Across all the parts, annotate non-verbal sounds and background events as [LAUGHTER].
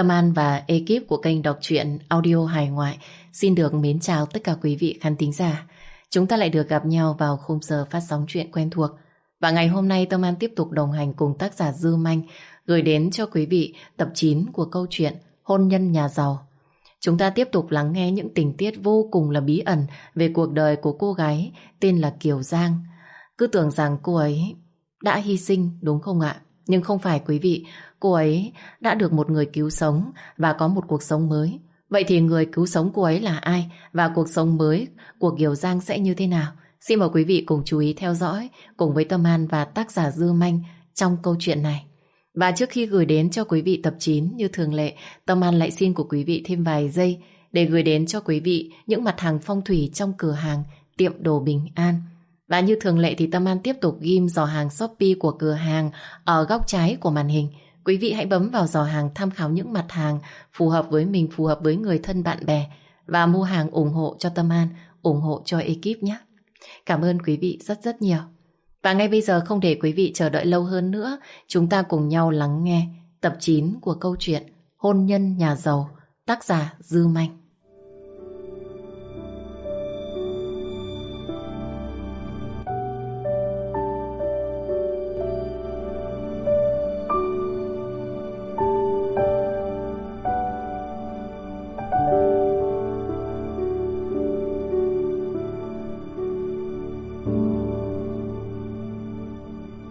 Tâm An và ekip của kênh đọc truyện audio hài ngoại xin được mến chào tất cả quý vị khán thính giả. Chúng ta lại được gặp nhau vào khung giờ phát sóng chuyện quen thuộc. Và ngày hôm nay Tâm An tiếp tục đồng hành cùng tác giả Dư Manh gửi đến cho quý vị tập 9 của câu chuyện Hôn nhân nhà giàu. Chúng ta tiếp tục lắng nghe những tình tiết vô cùng là bí ẩn về cuộc đời của cô gái tên là Kiều Giang. Cứ tưởng rằng cô ấy đã hy sinh đúng không ạ? Nhưng không phải quý vị, cô ấy đã được một người cứu sống và có một cuộc sống mới. Vậy thì người cứu sống cô ấy là ai và cuộc sống mới của Kiều Giang sẽ như thế nào? Xin mời quý vị cùng chú ý theo dõi cùng với Tâm An và tác giả Dư Manh trong câu chuyện này. Và trước khi gửi đến cho quý vị tập 9 như thường lệ, Tâm An lại xin của quý vị thêm vài giây để gửi đến cho quý vị những mặt hàng phong thủy trong cửa hàng tiệm đồ bình an. Và như thường lệ thì Tâm An tiếp tục ghim giỏ hàng Shopee của cửa hàng ở góc trái của màn hình. Quý vị hãy bấm vào giò hàng tham khảo những mặt hàng phù hợp với mình, phù hợp với người thân bạn bè và mua hàng ủng hộ cho Tâm An, ủng hộ cho ekip nhé. Cảm ơn quý vị rất rất nhiều. Và ngay bây giờ không để quý vị chờ đợi lâu hơn nữa, chúng ta cùng nhau lắng nghe tập 9 của câu chuyện Hôn nhân nhà giàu, tác giả Dư Manh.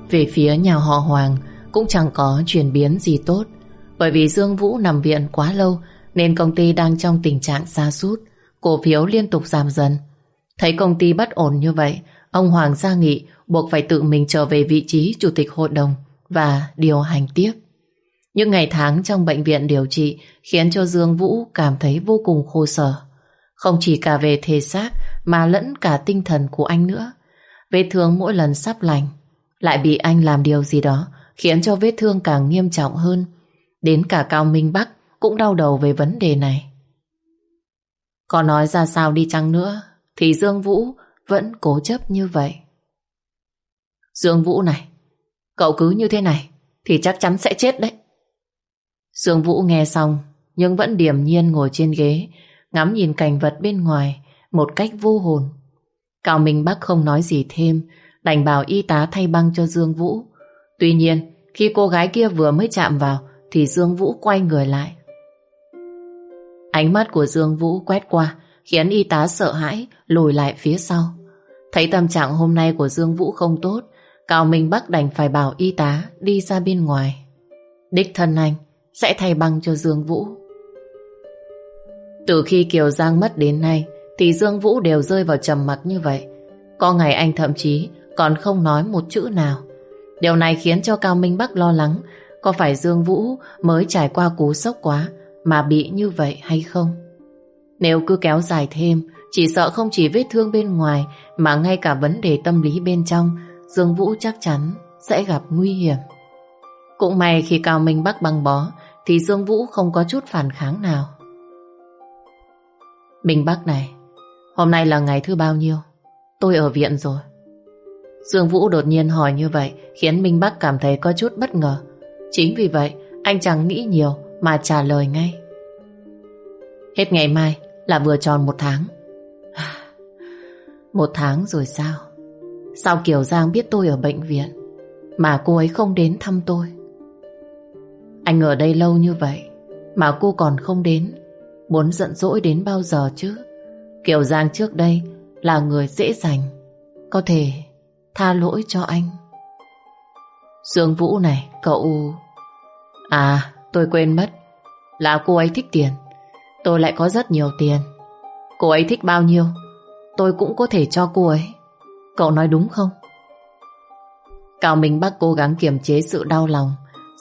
Về phía nhà họ Hoàng cũng chẳng có chuyển biến gì tốt bởi vì Dương Vũ nằm viện quá lâu, nên công ty đang trong tình trạng xa sút, cổ phiếu liên tục giảm dần. Thấy công ty bất ổn như vậy, ông Hoàng ra nghị buộc phải tự mình trở về vị trí chủ tịch hội đồng và điều hành tiếp. Những ngày tháng trong bệnh viện điều trị khiến cho Dương Vũ cảm thấy vô cùng khô sở. Không chỉ cả về thể xác mà lẫn cả tinh thần của anh nữa. Vết thương mỗi lần sắp lành lại bị anh làm điều gì đó khiến cho vết thương càng nghiêm trọng hơn. Đến cả Cao Minh Bắc cũng đau đầu về vấn đề này. Có nói ra sao đi chăng nữa thì Dương Vũ vẫn cố chấp như vậy. Dương Vũ này, cậu cứ như thế này thì chắc chắn sẽ chết đấy. Dương Vũ nghe xong nhưng vẫn điềm nhiên ngồi trên ghế ngắm nhìn cảnh vật bên ngoài một cách vô hồn. Cao Minh Bắc không nói gì thêm đành bảo y tá thay băng cho Dương Vũ. Tuy nhiên, khi cô gái kia vừa mới chạm vào, thì Dương Vũ quay người lại. Ánh mắt của Dương Vũ quét qua, khiến y tá sợ hãi, lùi lại phía sau. Thấy tâm trạng hôm nay của Dương Vũ không tốt, Cao Minh Bắc đành phải bảo y tá đi ra bên ngoài. Đích thân anh sẽ thay băng cho Dương Vũ. Từ khi Kiều Giang mất đến nay, thì Dương Vũ đều rơi vào trầm mặc như vậy. Có ngày anh thậm chí còn không nói một chữ nào. Điều này khiến cho Cao Minh Bắc lo lắng có phải Dương Vũ mới trải qua cú sốc quá mà bị như vậy hay không? Nếu cứ kéo dài thêm, chỉ sợ không chỉ vết thương bên ngoài mà ngay cả vấn đề tâm lý bên trong, Dương Vũ chắc chắn sẽ gặp nguy hiểm. Cũng may khi Cao Minh Bắc băng bó thì Dương Vũ không có chút phản kháng nào. Minh Bắc này, hôm nay là ngày thứ bao nhiêu? Tôi ở viện rồi. Dương Vũ đột nhiên hỏi như vậy khiến Minh Bắc cảm thấy có chút bất ngờ. Chính vì vậy, anh chẳng nghĩ nhiều mà trả lời ngay. Hết ngày mai là vừa tròn một tháng. [SIGHS] Một tháng rồi sao? Sao Kiều Giang biết tôi ở bệnh viện mà cô ấy không đến thăm tôi? Anh ở đây lâu như vậy mà cô còn không đến. Muốn giận dỗi đến bao giờ chứ? Kiều Giang trước đây là người dễ dành. Có thể tha lỗi cho anh. Dương Vũ này, cậu... À, tôi quên mất. Là cô ấy thích tiền. Tôi lại có rất nhiều tiền. Cô ấy thích bao nhiêu, tôi cũng có thể cho cô ấy. Cậu nói đúng không? Cao Minh Bắc cố gắng kiềm chế sự đau lòng.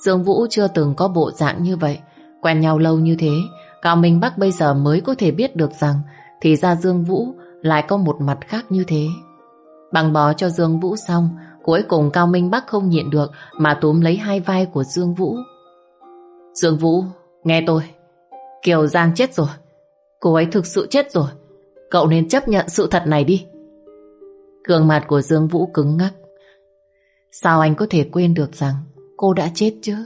Dương Vũ chưa từng có bộ dạng như vậy. Quen nhau lâu như thế, Cao Minh Bắc bây giờ mới có thể biết được rằng thì ra Dương Vũ lại có một mặt khác như thế. Bằng bó cho Dương Vũ xong, cuối cùng Cao Minh Bắc không nhịn được mà túm lấy hai vai của Dương Vũ. Dương Vũ, nghe tôi. Kiều Giang chết rồi. Cô ấy thực sự chết rồi. Cậu nên chấp nhận sự thật này đi. Gương mặt của Dương Vũ cứng ngắc. Sao anh có thể quên được rằng cô đã chết chứ?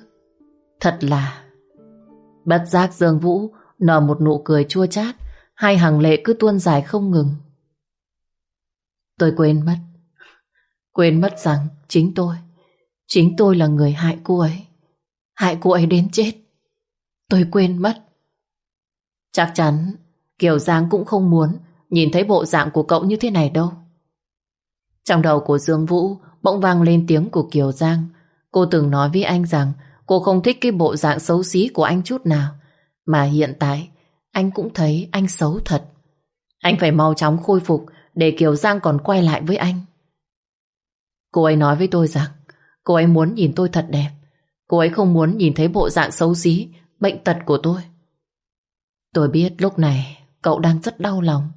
Thật là... Bất giác Dương Vũ nở một nụ cười chua chát, hai hàng lệ cứ tuôn dài không ngừng. Tôi quên mất. Quên mất rằng chính tôi, chính tôi là người hại cô ấy. Hại cô ấy đến chết. Tôi quên mất. Chắc chắn Kiều Giang cũng không muốn nhìn thấy bộ dạng của cậu như thế này đâu. Trong đầu của Dương Vũ bỗng vang lên tiếng của Kiều Giang. Cô từng nói với anh rằng cô không thích cái bộ dạng xấu xí của anh chút nào. Mà hiện tại anh cũng thấy anh xấu thật. Anh phải mau chóng khôi phục để Kiều Giang còn quay lại với anh. Cô ấy nói với tôi rằng cô ấy muốn nhìn tôi thật đẹp. Cô ấy không muốn nhìn thấy bộ dạng xấu xí, bệnh tật của tôi. Tôi biết lúc này cậu đang rất đau lòng.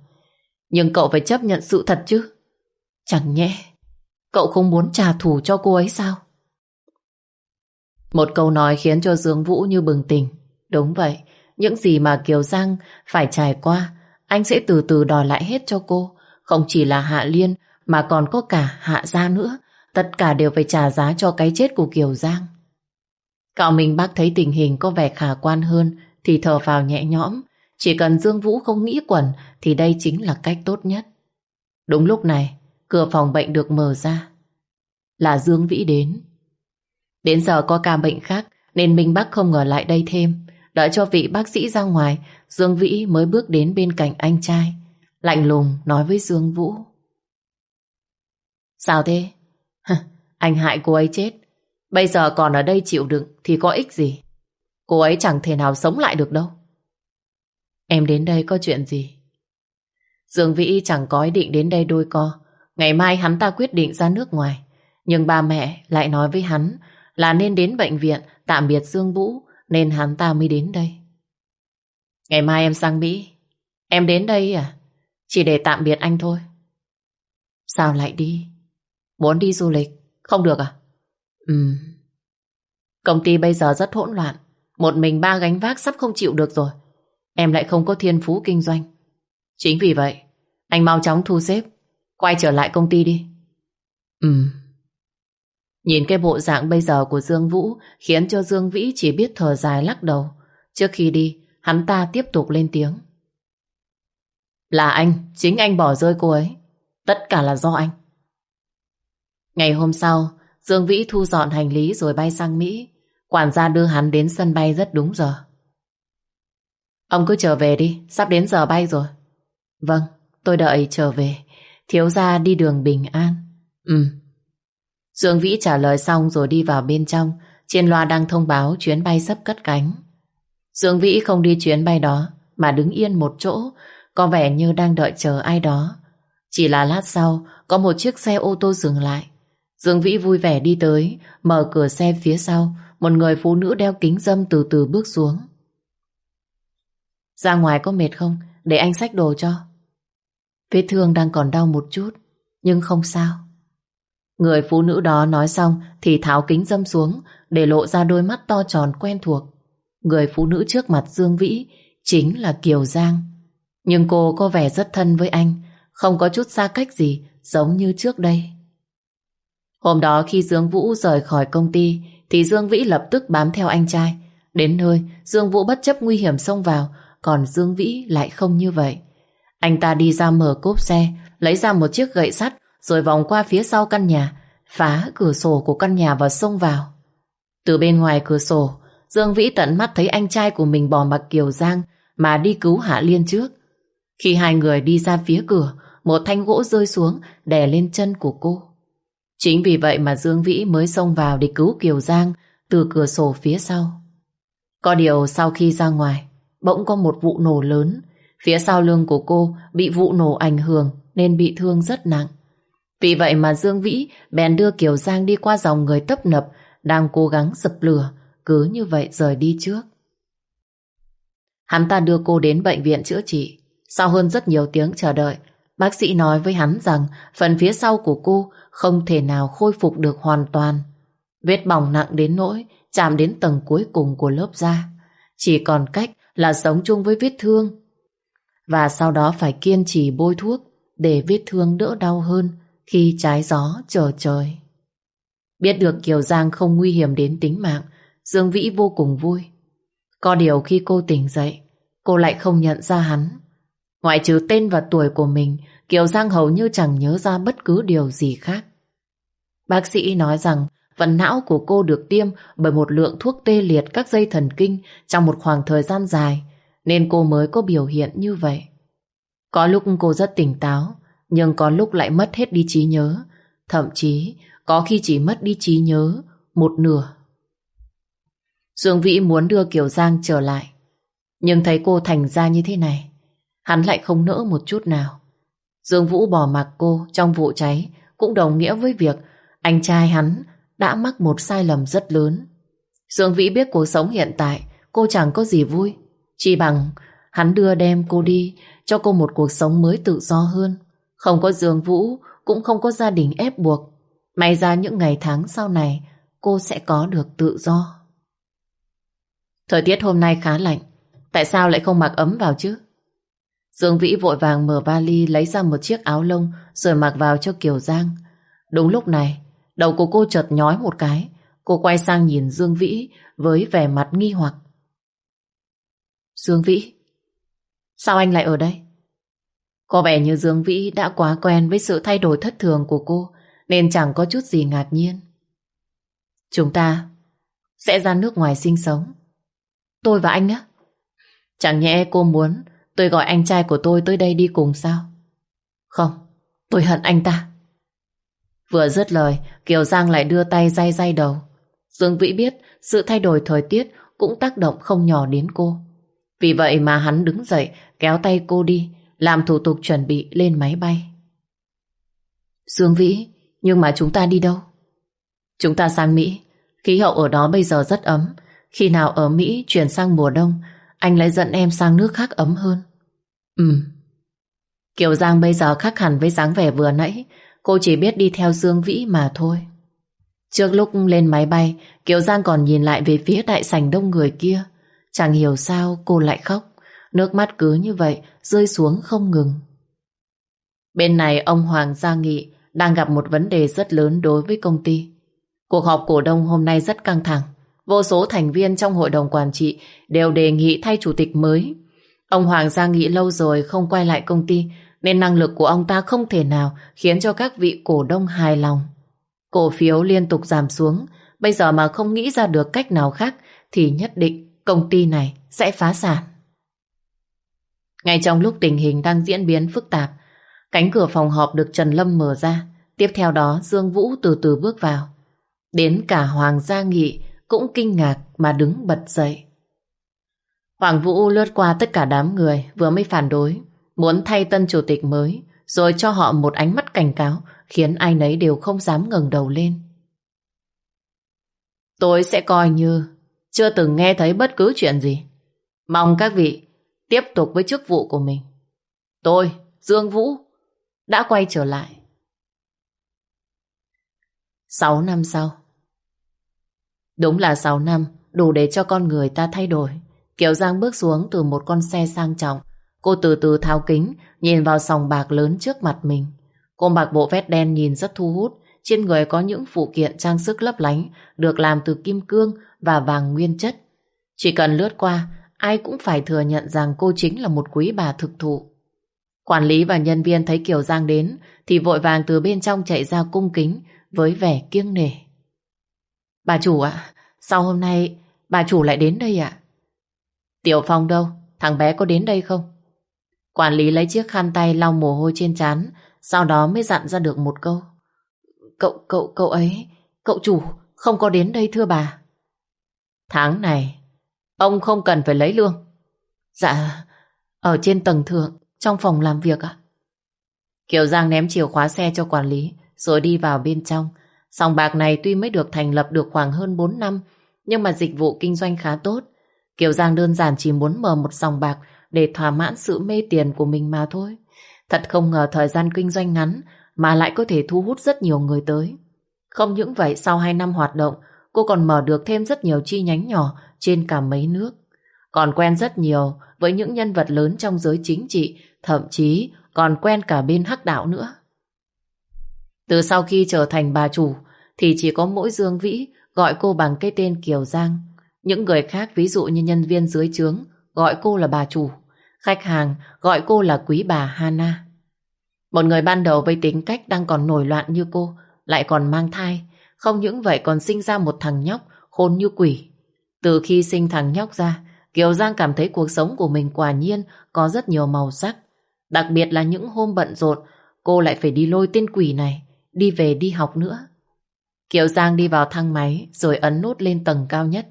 Nhưng cậu phải chấp nhận sự thật chứ. Chẳng nhẽ cậu không muốn trả thù cho cô ấy sao? Một câu nói khiến cho Dương Vũ như bừng tỉnh. Đúng vậy, những gì mà Kiều Giang phải trải qua, anh sẽ từ từ đòi lại hết cho cô. Không chỉ là Hạ Liên, mà còn có cả Hạ Gia nữa. Tất cả đều phải trả giá cho cái chết của Kiều Giang. Cạo Minh bác thấy tình hình có vẻ khả quan hơn thì thở vào nhẹ nhõm. Chỉ cần Dương Vũ không nghĩ quẩn thì đây chính là cách tốt nhất. Đúng lúc này, cửa phòng bệnh được mở ra. Là Dương Vĩ đến. Đến giờ có ca bệnh khác nên Minh Bắc không ở lại đây thêm. Đợi cho vị bác sĩ ra ngoài, Dương Vĩ mới bước đến bên cạnh anh trai. Lạnh lùng nói với Dương Vũ. Sao thế? anh hại cô ấy chết. Bây giờ còn ở đây chịu đựng thì có ích gì? Cô ấy chẳng thể nào sống lại được đâu. Em đến đây có chuyện gì? Dương Vĩ chẳng có ý định đến đây đôi co. Ngày mai hắn ta quyết định ra nước ngoài. Nhưng ba mẹ lại nói với hắn là nên đến bệnh viện tạm biệt Dương Vũ, nên hắn ta mới đến đây. Ngày mai em sang Mỹ. Em đến đây à? Chỉ để tạm biệt anh thôi. Sao lại đi? Muốn đi du lịch? Không được à? ừm Công ty bây giờ rất hỗn loạn. Một mình ba gánh vác sắp không chịu được rồi. Em lại không có thiên phú kinh doanh. Chính vì vậy, anh mau chóng thu xếp, quay trở lại công ty đi. ừm Nhìn cái bộ dạng bây giờ của Dương Vũ khiến cho Dương Vĩ chỉ biết thở dài lắc đầu. Trước khi đi, hắn ta tiếp tục lên tiếng. Là anh, chính anh bỏ rơi cô ấy. Tất cả là do anh. Ngày hôm sau, Dương Vĩ thu dọn hành lý rồi bay sang Mỹ. Quản gia đưa hắn đến sân bay rất đúng giờ. Ông cứ trở về đi, sắp đến giờ bay rồi. Vâng, tôi đợi trở về. Thiếu gia đi đường bình an. Ừ. Dương Vĩ trả lời xong rồi đi vào bên trong. Trên loa đang thông báo chuyến bay sắp cất cánh. Dương Vĩ không đi chuyến bay đó, mà đứng yên một chỗ, có vẻ như đang đợi chờ ai đó. Chỉ là lát sau, có một chiếc xe ô tô dừng lại. Dương Vĩ vui vẻ đi tới, mở cửa xe phía sau, một người phụ nữ đeo kính dâm từ từ bước xuống. Ra ngoài có mệt không? Để anh xách đồ cho. Vết thương đang còn đau một chút, nhưng không sao. Người phụ nữ đó nói xong thì tháo kính dâm xuống để lộ ra đôi mắt to tròn quen thuộc. Người phụ nữ trước mặt Dương Vĩ chính là Kiều Giang. Nhưng cô có vẻ rất thân với anh, không có chút xa cách gì giống như trước đây. Hôm đó khi Dương Vũ rời khỏi công ty thì Dương Vĩ lập tức bám theo anh trai. Đến nơi, Dương Vũ bất chấp nguy hiểm xông vào còn Dương Vĩ lại không như vậy. Anh ta đi ra mở cốp xe, lấy ra một chiếc gậy sắt, rồi vòng qua phía sau căn nhà, phá cửa sổ của căn nhà và xông vào. Từ bên ngoài cửa sổ, Dương Vĩ tận mắt thấy anh trai của mình bỏ mặc Kiều Giang mà đi cứu Hạ Liên trước. Khi hai người đi ra phía cửa, một thanh gỗ rơi xuống đè lên chân của cô. Chính vì vậy mà Dương Vĩ mới xông vào để cứu Kiều Giang từ cửa sổ phía sau. Có điều sau khi ra ngoài, bỗng có một vụ nổ lớn. Phía sau lưng của cô bị vụ nổ ảnh hưởng nên bị thương rất nặng. Vì vậy mà Dương Vĩ bèn đưa Kiều Giang đi qua dòng người tấp nập đang cố gắng dập lửa, cứ như vậy rời đi trước. Hắn ta đưa cô đến bệnh viện chữa trị. Sau hơn rất nhiều tiếng chờ đợi, bác sĩ nói với hắn rằng phần phía sau của cô không thể nào khôi phục được hoàn toàn. Vết bỏng nặng đến nỗi chạm đến tầng cuối cùng của lớp da. Chỉ còn cách là sống chung với vết thương. Và sau đó phải kiên trì bôi thuốc để vết thương đỡ đau hơn khi trái gió trở trời. Biết được Kiều Giang không nguy hiểm đến tính mạng, Dương Vĩ vô cùng vui. Có điều khi cô tỉnh dậy, cô lại không nhận ra hắn. Ngoại trừ tên và tuổi của mình, Kiều Giang hầu như chẳng nhớ ra bất cứ điều gì khác. Bác sĩ nói rằng vận não của cô được tiêm bởi một lượng thuốc tê liệt các dây thần kinh trong một khoảng thời gian dài, nên cô mới có biểu hiện như vậy. Có lúc cô rất tỉnh táo, nhưng có lúc lại mất hết đi trí nhớ, thậm chí có khi chỉ mất đi trí nhớ một nửa. Dương Vĩ muốn đưa Kiều Giang trở lại, nhưng thấy cô thành ra như thế này, hắn lại không nỡ một chút nào. Dương Vũ bỏ mặc cô trong vụ cháy, cũng đồng nghĩa với việc anh trai hắn đã mắc một sai lầm rất lớn. Dương Vĩ biết cuộc sống hiện tại, cô chẳng có gì vui. Chỉ bằng hắn đưa đem cô đi, cho cô một cuộc sống mới tự do hơn. Không có Dương Vũ, cũng không có gia đình ép buộc. May ra những ngày tháng sau này, cô sẽ có được tự do. Thời tiết hôm nay khá lạnh. Tại sao lại không mặc ấm vào chứ? Dương Vĩ vội vàng mở vali lấy ra một chiếc áo lông rồi mặc vào cho Kiều Giang. Đúng lúc này, đầu của cô chợt nhói một cái. Cô quay sang nhìn Dương Vĩ với vẻ mặt nghi hoặc. Dương Vĩ, sao anh lại ở đây? Có vẻ như Dương Vĩ đã quá quen với sự thay đổi thất thường của cô nên chẳng có chút gì ngạc nhiên. Chúng ta sẽ ra nước ngoài sinh sống. Tôi và anh á? Chẳng nhẽ cô muốn tôi gọi anh trai của tôi tới đây đi cùng sao? Không, tôi hận anh ta. Vừa dứt lời, Kiều Giang lại đưa tay day day đầu. Dương Vĩ biết sự thay đổi thời tiết cũng tác động không nhỏ đến cô. Vì vậy mà hắn đứng dậy, kéo tay cô đi, làm thủ tục chuẩn bị lên máy bay. Dương Vĩ, nhưng mà chúng ta đi đâu? Chúng ta sang Mỹ. Khí hậu ở đó bây giờ rất ấm. Khi nào ở Mỹ chuyển sang mùa đông, anh lại dẫn em sang nước khác ấm hơn. Ừ. Kiều Giang bây giờ khác hẳn với dáng vẻ vừa nãy. Cô chỉ biết đi theo Dương Vĩ mà thôi. Trước lúc lên máy bay, Kiều Giang còn nhìn lại về phía đại sảnh đông người kia. Chẳng hiểu sao cô lại khóc. Nước mắt cứ như vậy rơi xuống không ngừng. Bên này ông Hoàng Gia Nghị đang gặp một vấn đề rất lớn đối với công ty. Cuộc họp cổ đông hôm nay rất căng thẳng. Vô số thành viên trong hội đồng quản trị đều đề nghị thay chủ tịch mới. Ông Hoàng Gia Nghị lâu rồi không quay lại công ty nên năng lực của ông ta không thể nào khiến cho các vị cổ đông hài lòng. Cổ phiếu liên tục giảm xuống, bây giờ mà không nghĩ ra được cách nào khác thì nhất định công ty này sẽ phá sản. Ngay trong lúc tình hình đang diễn biến phức tạp, cánh cửa phòng họp được Trần Lâm mở ra. Tiếp theo đó Dương Vũ từ từ bước vào. Đến cả Hoàng Gia Nghị cũng kinh ngạc mà đứng bật dậy. Hoàng Vũ lướt qua tất cả đám người vừa mới phản đối, muốn thay tân chủ tịch mới, rồi cho họ một ánh mắt cảnh cáo, khiến ai nấy đều không dám ngẩng đầu lên. Tôi sẽ coi như chưa từng nghe thấy bất cứ chuyện gì. Mong các vị tiếp tục với chức vụ của mình. Tôi, Dương Vũ, đã quay trở lại. Sáu năm sau Đúng là sáu năm, đủ để cho con người ta thay đổi. Kiều Giang bước xuống từ một con xe sang trọng. Cô từ từ tháo kính, nhìn vào sòng bạc lớn trước mặt mình. Cô mặc bộ vest đen nhìn rất thu hút, trên người có những phụ kiện trang sức lấp lánh, được làm từ kim cương và vàng nguyên chất. Chỉ cần lướt qua, ai cũng phải thừa nhận rằng cô chính là một quý bà thực thụ. Quản lý và nhân viên thấy Kiều Giang đến thì vội vàng từ bên trong chạy ra cung kính với vẻ kiêng nể. Bà chủ ạ, sao hôm nay bà chủ lại đến đây ạ? Tiểu Phong đâu? Thằng bé có đến đây không? Quản lý lấy chiếc khăn tay lau mồ hôi trên trán, sau đó mới dặn ra được một câu. Cậu, cậu, cậu ấy, cậu chủ không có đến đây thưa bà. Tháng này, ông không cần phải lấy lương. Dạ, ở trên tầng thượng, trong phòng làm việc ạ. Kiều Giang ném chìa khóa xe cho quản lý, rồi đi vào bên trong. Sòng bạc này tuy mới được thành lập được khoảng hơn 4 năm, nhưng mà dịch vụ kinh doanh khá tốt. Kiều Giang đơn giản chỉ muốn mở một sòng bạc để thỏa mãn sự mê tiền của mình mà thôi. Thật không ngờ thời gian kinh doanh ngắn mà lại có thể thu hút rất nhiều người tới. Không những vậy, sau 2 năm hoạt động, cô còn mở được thêm rất nhiều chi nhánh nhỏ trên cả mấy nước. Còn quen rất nhiều với những nhân vật lớn trong giới chính trị, thậm chí còn quen cả bên hắc đạo nữa. Từ sau khi trở thành bà chủ, thì chỉ có mỗi Dương Vĩ gọi cô bằng cái tên Kiều Giang. Những người khác ví dụ như nhân viên dưới trướng gọi cô là bà chủ, khách hàng gọi cô là quý bà Hana. Một người ban đầu với tính cách đang còn nổi loạn như cô, lại còn mang thai, không những vậy còn sinh ra một thằng nhóc khôn như quỷ. Từ khi sinh thằng nhóc ra, Kiều Giang cảm thấy cuộc sống của mình quả nhiên có rất nhiều màu sắc. Đặc biệt là những hôm bận rộn, cô lại phải đi lôi tên quỷ này, đi về đi học nữa. Kiều Giang đi vào thang máy rồi ấn nút lên tầng cao nhất.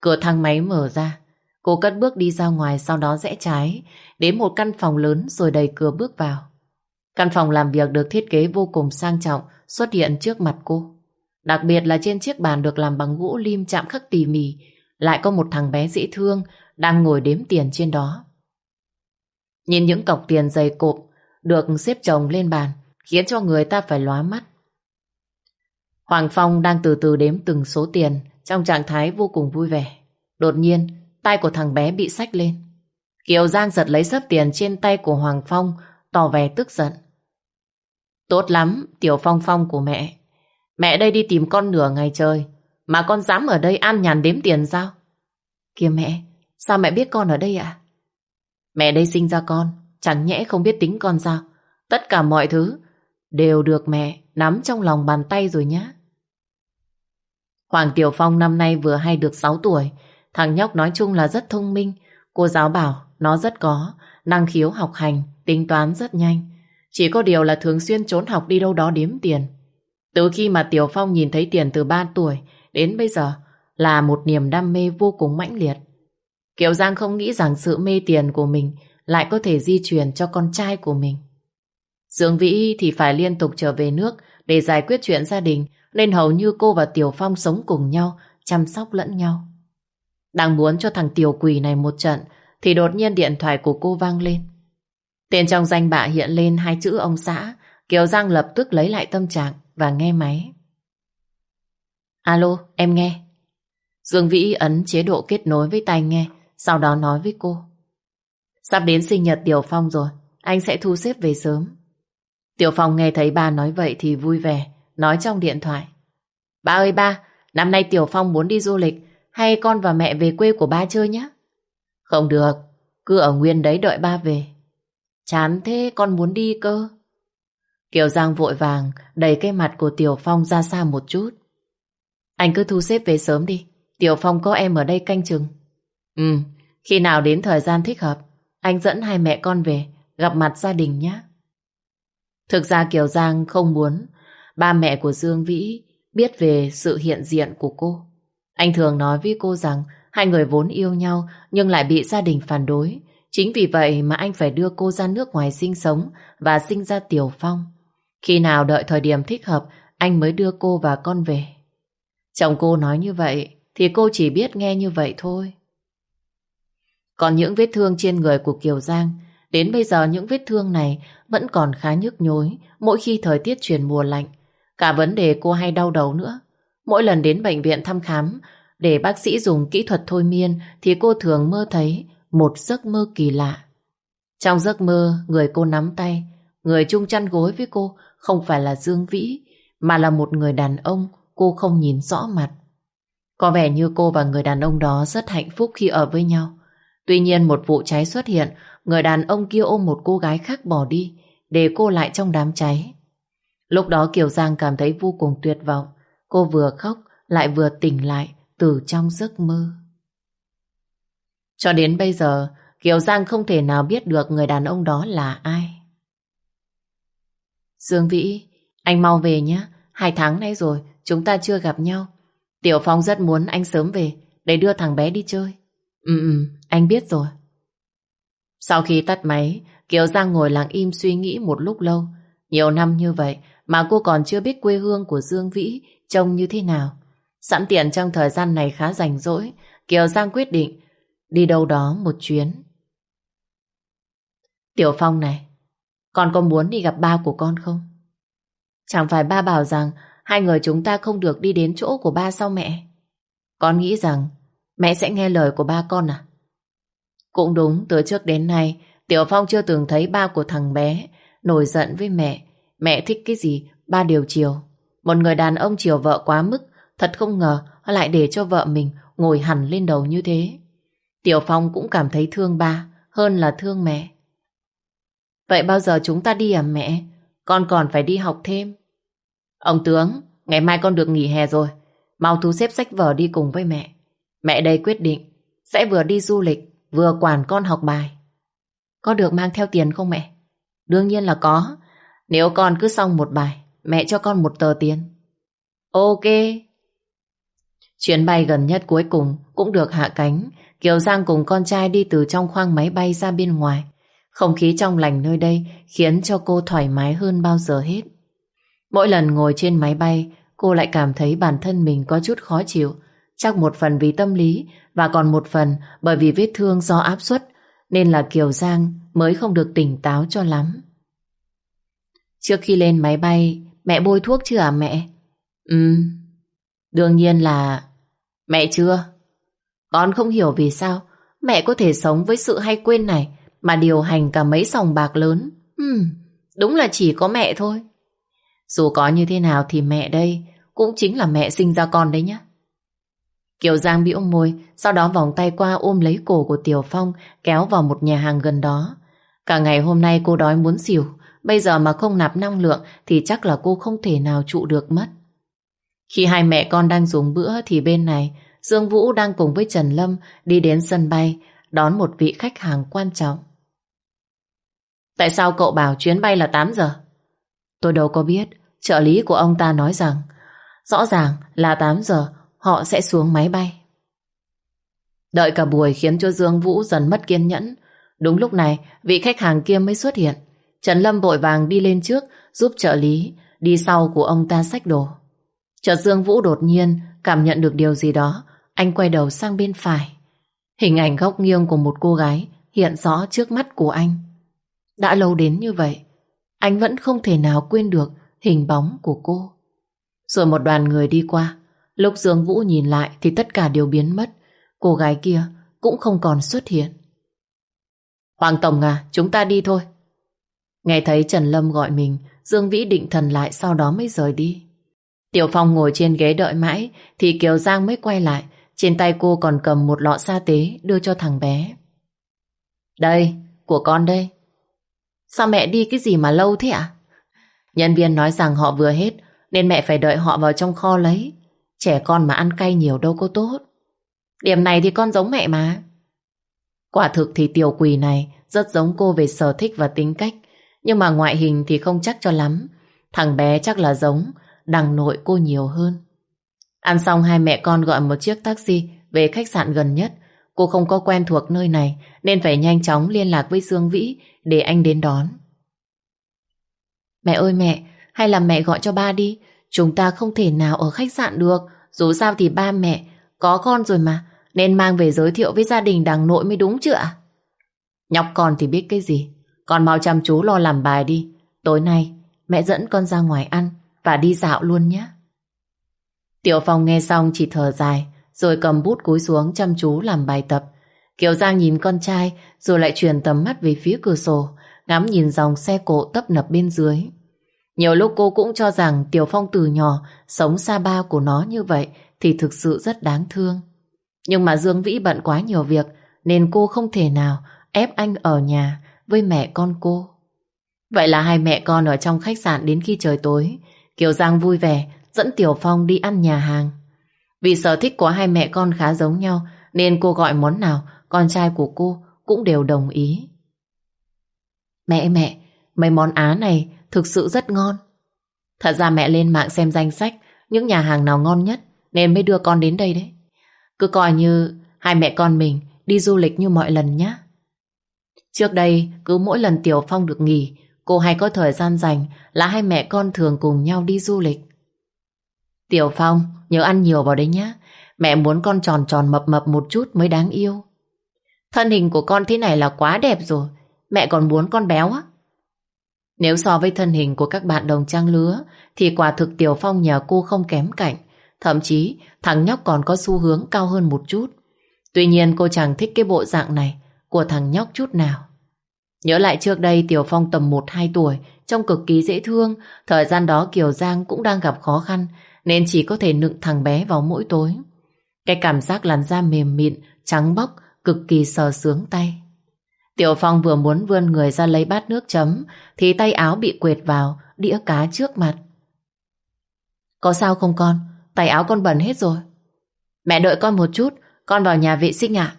Cửa thang máy mở ra, cô cất bước đi ra ngoài sau đó rẽ trái, đến một căn phòng lớn rồi đẩy cửa bước vào. Căn phòng làm việc được thiết kế vô cùng sang trọng xuất hiện trước mặt cô. Đặc biệt là trên chiếc bàn được làm bằng gỗ lim chạm khắc tỉ mỉ lại có một thằng bé dễ thương đang ngồi đếm tiền trên đó. Nhìn những cọc tiền dày cộp được xếp chồng lên bàn khiến cho người ta phải lóa mắt. Hoàng Phong đang từ từ đếm từng số tiền trong trạng thái vô cùng vui vẻ. Đột nhiên, tay của thằng bé bị sách lên. Kiều Giang giật lấy sấp tiền trên tay của Hoàng Phong tỏ vẻ tức giận. Tốt lắm, Tiểu Phong Phong của mẹ. Mẹ đây đi tìm con nửa ngày trời mà con dám ở đây an nhàn đếm tiền sao? Kìa mẹ, sao mẹ biết con ở đây ạ? Mẹ đây sinh ra con, chẳng nhẽ không biết tính con sao? Tất cả mọi thứ đều được mẹ nắm trong lòng bàn tay rồi nhá. Hoàng Tiểu Phong năm nay vừa hay được 6 tuổi. Thằng nhóc nói chung là rất thông minh. Cô giáo bảo nó rất có, năng khiếu học hành, tính toán rất nhanh. Chỉ có điều là thường xuyên trốn học đi đâu đó đếm tiền. Từ khi mà Tiểu Phong nhìn thấy tiền từ 3 tuổi đến bây giờ là một niềm đam mê vô cùng mãnh liệt. Kiều Giang không nghĩ rằng sự mê tiền của mình lại có thể di truyền cho con trai của mình. Dương Vĩ thì phải liên tục trở về nước để giải quyết chuyện gia đình nên hầu như cô và Tiểu Phong sống cùng nhau, chăm sóc lẫn nhau. Đang muốn cho thằng Tiểu Quỷ này một trận thì đột nhiên điện thoại của cô vang lên. Tên trong danh bạ hiện lên hai chữ ông xã, Kiều Giang lập tức lấy lại tâm trạng và nghe máy. Alo, em nghe. Dương Vĩ ấn chế độ kết nối với tai nghe, sau đó nói với cô. Sắp đến sinh nhật Tiểu Phong rồi, anh sẽ thu xếp về sớm. Tiểu Phong nghe thấy ba nói vậy thì vui vẻ, nói trong điện thoại. Ba ơi ba, năm nay Tiểu Phong muốn đi du lịch, hay con và mẹ về quê của ba chơi nhé? Không được, cứ ở nguyên đấy đợi ba về. Chán thế, con muốn đi cơ. Kiều Giang vội vàng đẩy cái mặt của Tiểu Phong ra xa một chút. Anh cứ thu xếp về sớm đi, Tiểu Phong có em ở đây canh chừng. Ừ, khi nào đến thời gian thích hợp, anh dẫn hai mẹ con về, gặp mặt gia đình nhé. Thực ra Kiều Giang không muốn ba mẹ của Dương Vĩ biết về sự hiện diện của cô. Anh thường nói với cô rằng hai người vốn yêu nhau nhưng lại bị gia đình phản đối. Chính vì vậy mà anh phải đưa cô ra nước ngoài sinh sống và sinh ra Tiểu Phong. Khi nào đợi thời điểm thích hợp, anh mới đưa cô và con về. Chồng cô nói như vậy, thì cô chỉ biết nghe như vậy thôi. Còn những vết thương trên người của Kiều Giang, đến bây giờ những vết thương này vẫn còn khá nhức nhối mỗi khi thời tiết chuyển mùa lạnh. Cả vấn đề cô hay đau đầu nữa. Mỗi lần đến bệnh viện thăm khám, để bác sĩ dùng kỹ thuật thôi miên thì cô thường mơ thấy một giấc mơ kỳ lạ. Trong giấc mơ, người cô nắm tay, người chung chăn gối với cô không phải là Dương Vĩ, mà là một người đàn ông cô không nhìn rõ mặt. Có vẻ như cô và người đàn ông đó rất hạnh phúc khi ở với nhau. Tuy nhiên một vụ cháy xuất hiện, người đàn ông kia ôm một cô gái khác bỏ đi, để cô lại trong đám cháy. Lúc đó Kiều Giang cảm thấy vô cùng tuyệt vọng. Cô vừa khóc, lại vừa tỉnh lại từ trong giấc mơ. Cho đến bây giờ, Kiều Giang không thể nào biết được người đàn ông đó là ai. Dương Vĩ, anh mau về nhé. Hai tháng nay rồi, chúng ta chưa gặp nhau. Tiểu Phong rất muốn anh sớm về để đưa thằng bé đi chơi. Ừ ừ, anh biết rồi. Sau khi tắt máy, Kiều Giang ngồi lặng im suy nghĩ một lúc lâu. Nhiều năm như vậy mà cô còn chưa biết quê hương của Dương Vĩ trông như thế nào. Sẵn tiện trong thời gian này khá rảnh rỗi, Kiều Giang quyết định đi đâu đó một chuyến. Tiểu Phong này, con có muốn đi gặp ba của con không? Chẳng phải ba bảo rằng hai người chúng ta không được đi đến chỗ của ba sao mẹ? Con nghĩ rằng mẹ sẽ nghe lời của ba con à? Cũng đúng, từ trước đến nay Tiểu Phong chưa từng thấy ba của thằng bé nổi giận với mẹ. Mẹ thích cái gì, ba đều chiều. Một người đàn ông chiều vợ quá mức, thật không ngờ lại để cho vợ mình ngồi hẳn lên đầu như thế. Tiểu Phong cũng cảm thấy thương ba hơn là thương mẹ. Vậy bao giờ chúng ta đi à mẹ? Con còn phải đi học thêm. Ông tướng, ngày mai con được nghỉ hè rồi. Mau thu xếp sách vở đi cùng với mẹ. Mẹ đây quyết định sẽ vừa đi du lịch, vừa quản con học bài. Có được mang theo tiền không mẹ? Đương nhiên là có. Nếu con cứ xong một bài, mẹ cho con một tờ tiền. Ok. Chuyến bay gần nhất cuối cùng cũng được hạ cánh. Kiều Giang cùng con trai đi từ trong khoang máy bay ra bên ngoài. Không khí trong lành nơi đây khiến cho cô thoải mái hơn bao giờ hết. Mỗi lần ngồi trên máy bay, cô lại cảm thấy bản thân mình có chút khó chịu. Chắc một phần vì tâm lý và còn một phần bởi vì vết thương do áp suất nên là Kiều Giang mới không được tỉnh táo cho lắm. Trước khi lên máy bay, mẹ bôi thuốc chưa à mẹ? Ừ, đương nhiên là mẹ chưa. Con không hiểu vì sao mẹ có thể sống với sự hay quên này mà điều hành cả mấy sòng bạc lớn. Ừ, đúng là chỉ có mẹ thôi. Dù có như thế nào thì mẹ đây cũng chính là mẹ sinh ra con đấy nhá. Kiều Giang bĩu môi, sau đó vòng tay qua ôm lấy cổ của Tiểu Phong, kéo vào một nhà hàng gần đó. Cả ngày hôm nay cô đói muốn xỉu, bây giờ mà không nạp năng lượng thì chắc là cô không thể nào trụ được mất. Khi hai mẹ con đang dùng bữa thì bên này, Dương Vũ đang cùng với Trần Lâm đi đến sân bay, đón một vị khách hàng quan trọng. Tại sao cậu bảo chuyến bay là 8 giờ? Tôi đâu có biết, trợ lý của ông ta nói rằng rõ ràng là 8 giờ họ sẽ xuống máy bay. Đợi cả buổi khiến cho Dương Vũ dần mất kiên nhẫn. Đúng lúc này, vị khách hàng kia mới xuất hiện. Trần Lâm vội vàng đi lên trước giúp trợ lý, đi sau của ông ta xách đồ. Chợt Dương Vũ đột nhiên cảm nhận được điều gì đó, anh quay đầu sang bên phải. Hình ảnh góc nghiêng của một cô gái hiện rõ trước mắt của anh. Đã lâu đến như vậy, anh vẫn không thể nào quên được hình bóng của cô. Rồi một đoàn người đi qua, Lúc Dương Vũ nhìn lại thì tất cả đều biến mất. Cô gái kia cũng không còn xuất hiện. Hoàng Tổng à, chúng ta đi thôi. Nghe thấy Trần Lâm gọi mình, Dương Vĩ định thần lại sau đó mới rời đi. Tiểu Phong ngồi trên ghế đợi mãi thì Kiều Giang mới quay lại. Trên tay cô còn cầm một lọ sa tế đưa cho thằng bé. Đây, của con đây. Sao mẹ đi cái gì mà lâu thế ạ? À? Nhân viên nói rằng họ vừa hết nên mẹ phải đợi họ vào trong kho lấy. Trẻ con mà ăn cay nhiều đâu có tốt. Điểm này thì con giống mẹ mà. Quả thực thì tiểu quỳ này rất giống cô về sở thích và tính cách. Nhưng mà ngoại hình thì không chắc cho lắm. Thằng bé chắc là giống đằng nội cô nhiều hơn. Ăn xong hai mẹ con gọi một chiếc taxi về khách sạn gần nhất. Cô không có quen thuộc nơi này nên phải nhanh chóng liên lạc với Dương Vĩ để anh đến đón. Mẹ ơi mẹ, hay là mẹ gọi cho ba đi. Chúng ta không thể nào ở khách sạn được. Dù sao thì ba mẹ Có con rồi mà, Nên mang về giới thiệu với gia đình đằng nội mới đúng chứ ạ? Nhóc con thì biết cái gì? Con mau chăm chú lo làm bài đi. Tối nay, mẹ dẫn con ra ngoài ăn Và đi dạo luôn nhé. Tiểu Phong nghe xong chỉ thở dài, Rồi cầm bút cúi xuống chăm chú làm bài tập. Kiều Giang nhìn con trai, Rồi lại chuyển tầm mắt về phía cửa sổ, Ngắm nhìn dòng xe cộ tấp nập bên dưới nhiều lúc cô cũng cho rằng Tiểu Phong từ nhỏ sống xa ba của nó như vậy thì thực sự rất đáng thương. Nhưng mà Dương Vĩ bận quá nhiều việc nên cô không thể nào ép anh ở nhà với mẹ con cô. Vậy là hai mẹ con ở trong khách sạn đến khi trời tối. Kiều Giang vui vẻ dẫn Tiểu Phong đi ăn nhà hàng. Vì sở thích của hai mẹ con khá giống nhau nên cô gọi món nào con trai của cô cũng đều đồng ý. Mẹ mẹ, mấy món Á này thực sự rất ngon. Thật ra mẹ lên mạng xem danh sách những nhà hàng nào ngon nhất nên mới đưa con đến đây đấy. Cứ coi như hai mẹ con mình đi du lịch như mọi lần nhé. Trước đây, cứ mỗi lần Tiểu Phong được nghỉ, cô hay có thời gian dành là hai mẹ con thường cùng nhau đi du lịch. Tiểu Phong, nhớ ăn nhiều vào đấy nhé. Mẹ muốn con tròn tròn mập mập một chút mới đáng yêu. Thân hình của con thế này là quá đẹp rồi. Mẹ còn muốn con béo á. Nếu so với thân hình của các bạn đồng trang lứa thì quả thực Tiểu Phong nhà cô không kém cạnh. Thậm chí thằng nhóc còn có xu hướng cao hơn một chút. Tuy nhiên cô chẳng thích cái bộ dạng này của thằng nhóc chút nào. Nhớ lại trước đây Tiểu Phong tầm 1-2 tuổi trông cực kỳ dễ thương. Thời gian đó Kiều Giang cũng đang gặp khó khăn nên chỉ có thể nựng thằng bé vào mỗi tối. Cái cảm giác làn da mềm mịn, trắng bóc, cực kỳ sờ sướng tay. Tiểu Phong vừa muốn vươn người ra lấy bát nước chấm, thì tay áo bị quệt vào, đĩa cá trước mặt. Có sao không con? Tay áo con bẩn hết rồi. Mẹ đợi con một chút, con vào nhà vệ sinh ạ.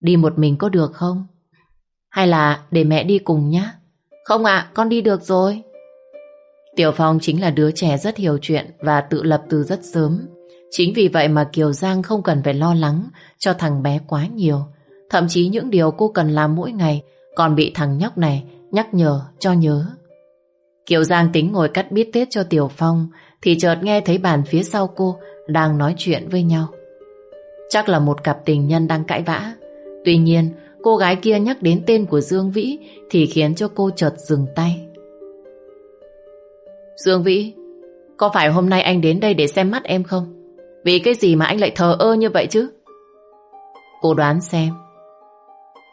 Đi một mình có được không? Hay là để mẹ đi cùng nhá? Không ạ, con đi được rồi. Tiểu Phong chính là đứa trẻ rất hiểu chuyện và tự lập từ rất sớm. Chính vì vậy mà Kiều Giang không cần phải lo lắng cho thằng bé quá nhiều. Thậm chí những điều cô cần làm mỗi ngày còn bị thằng nhóc này nhắc nhở cho nhớ. Kiều Giang tính ngồi cắt bít tết cho Tiểu Phong thì chợt nghe thấy bàn phía sau cô đang nói chuyện với nhau. Chắc là một cặp tình nhân đang cãi vã. Tuy nhiên, cô gái kia nhắc đến tên của Dương Vĩ thì khiến cho cô chợt dừng tay. Dương Vĩ, có phải hôm nay anh đến đây để xem mắt em không? Vì cái gì mà anh lại thờ ơ như vậy chứ? Cô đoán xem.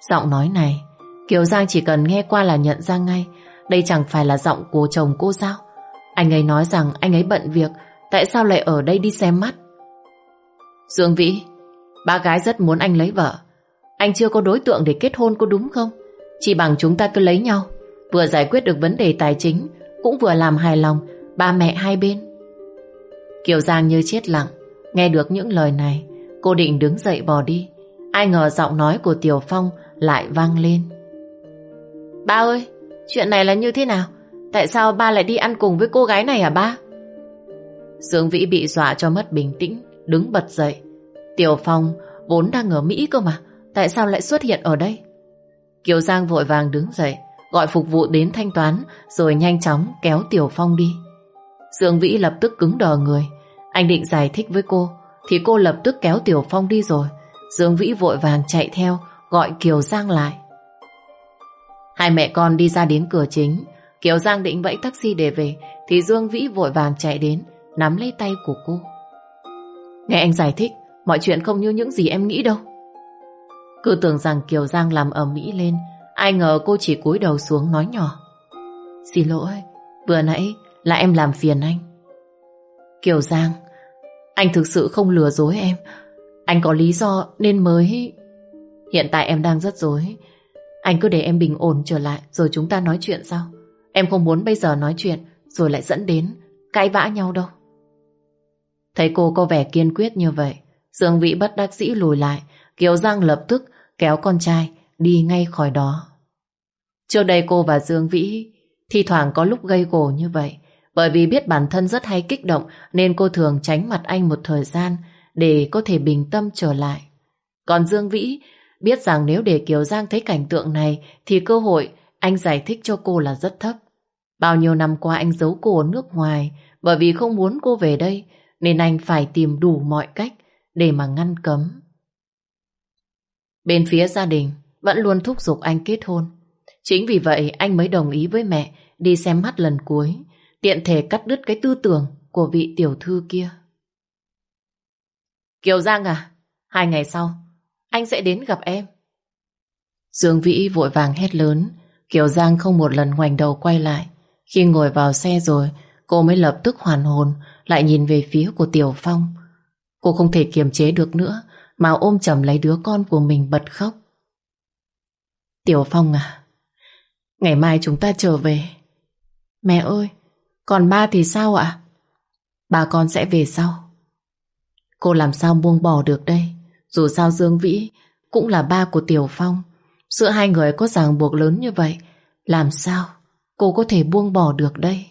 Giọng nói này, Kiều Giang chỉ cần nghe qua là nhận ra ngay. Đây chẳng phải là giọng của chồng cô sao? Anh ấy nói rằng anh ấy bận việc, tại sao lại ở đây đi xem mắt? Dương Vĩ, ba gái rất muốn anh lấy vợ. Anh chưa có đối tượng để kết hôn có đúng không? Chỉ bằng chúng ta cứ lấy nhau, vừa giải quyết được vấn đề tài chính, cũng vừa làm hài lòng ba mẹ hai bên. Kiều Giang như chết lặng, nghe được những lời này, cô định đứng dậy bỏ đi. Ai ngờ giọng nói của Tiểu Phong lại vang lên. Ba ơi, chuyện này là như thế nào? Tại sao ba lại đi ăn cùng với cô gái này hả ba? Dương Vĩ bị dọa cho mất bình tĩnh, đứng bật dậy. Tiểu Phong vốn đang ở Mỹ cơ mà, tại sao lại xuất hiện ở đây? Kiều Giang vội vàng đứng dậy, gọi phục vụ đến thanh toán, rồi nhanh chóng kéo Tiểu Phong đi. Dương Vĩ lập tức cứng đờ người. Anh định giải thích với cô, thì cô lập tức kéo Tiểu Phong đi rồi. Dương Vĩ vội vàng chạy theo, gọi Kiều Giang lại. Hai mẹ con đi ra đến cửa chính, Kiều Giang định vẫy taxi để về, thì Dương Vĩ vội vàng chạy đến, nắm lấy tay của cô. Nghe anh giải thích, mọi chuyện không như những gì em nghĩ đâu. Cứ tưởng rằng Kiều Giang làm ầm Mỹ lên, ai ngờ cô chỉ cúi đầu xuống nói nhỏ. Xin lỗi, vừa nãy là em làm phiền anh. Kiều Giang, anh thực sự không lừa dối em. Anh có lý do nên mới... Hiện tại em đang rất rối, Anh cứ để em bình ổn trở lại rồi chúng ta nói chuyện sau. Em không muốn bây giờ nói chuyện rồi lại dẫn đến cãi vã nhau đâu. Thấy cô có vẻ kiên quyết như vậy, Dương Vĩ bất đắc dĩ lùi lại, Kiều Giang lập tức kéo con trai đi ngay khỏi đó. Trước đây cô và Dương Vĩ thì thoảng có lúc gây gổ như vậy, bởi vì biết bản thân rất hay kích động nên cô thường tránh mặt anh một thời gian để có thể bình tâm trở lại. Còn Dương Vĩ biết rằng nếu để Kiều Giang thấy cảnh tượng này thì cơ hội anh giải thích cho cô là rất thấp. Bao nhiêu năm qua anh giấu cô ở nước ngoài bởi vì không muốn cô về đây nên anh phải tìm đủ mọi cách để mà ngăn cấm. Bên phía gia đình vẫn luôn thúc giục anh kết hôn. Chính vì vậy anh mới đồng ý với mẹ đi xem mắt lần cuối, tiện thể cắt đứt cái tư tưởng của vị tiểu thư kia. Kiều Giang à, hai ngày sau, anh sẽ đến gặp em. Dương Vĩ vội vàng hét lớn, Kiều Giang không một lần ngoảnh đầu quay lại. Khi ngồi vào xe rồi, cô mới lập tức hoàn hồn, lại nhìn về phía của Tiểu Phong. Cô không thể kiềm chế được nữa, mà ôm chầm lấy đứa con của mình bật khóc. Tiểu Phong à, ngày mai chúng ta trở về. Mẹ ơi, còn ba thì sao ạ? Ba con sẽ về sau. Cô làm sao buông bỏ được đây? Dù sao Dương Vĩ cũng là ba của Tiểu Phong. Giữa hai người có ràng buộc lớn như vậy, làm sao cô có thể buông bỏ được đây?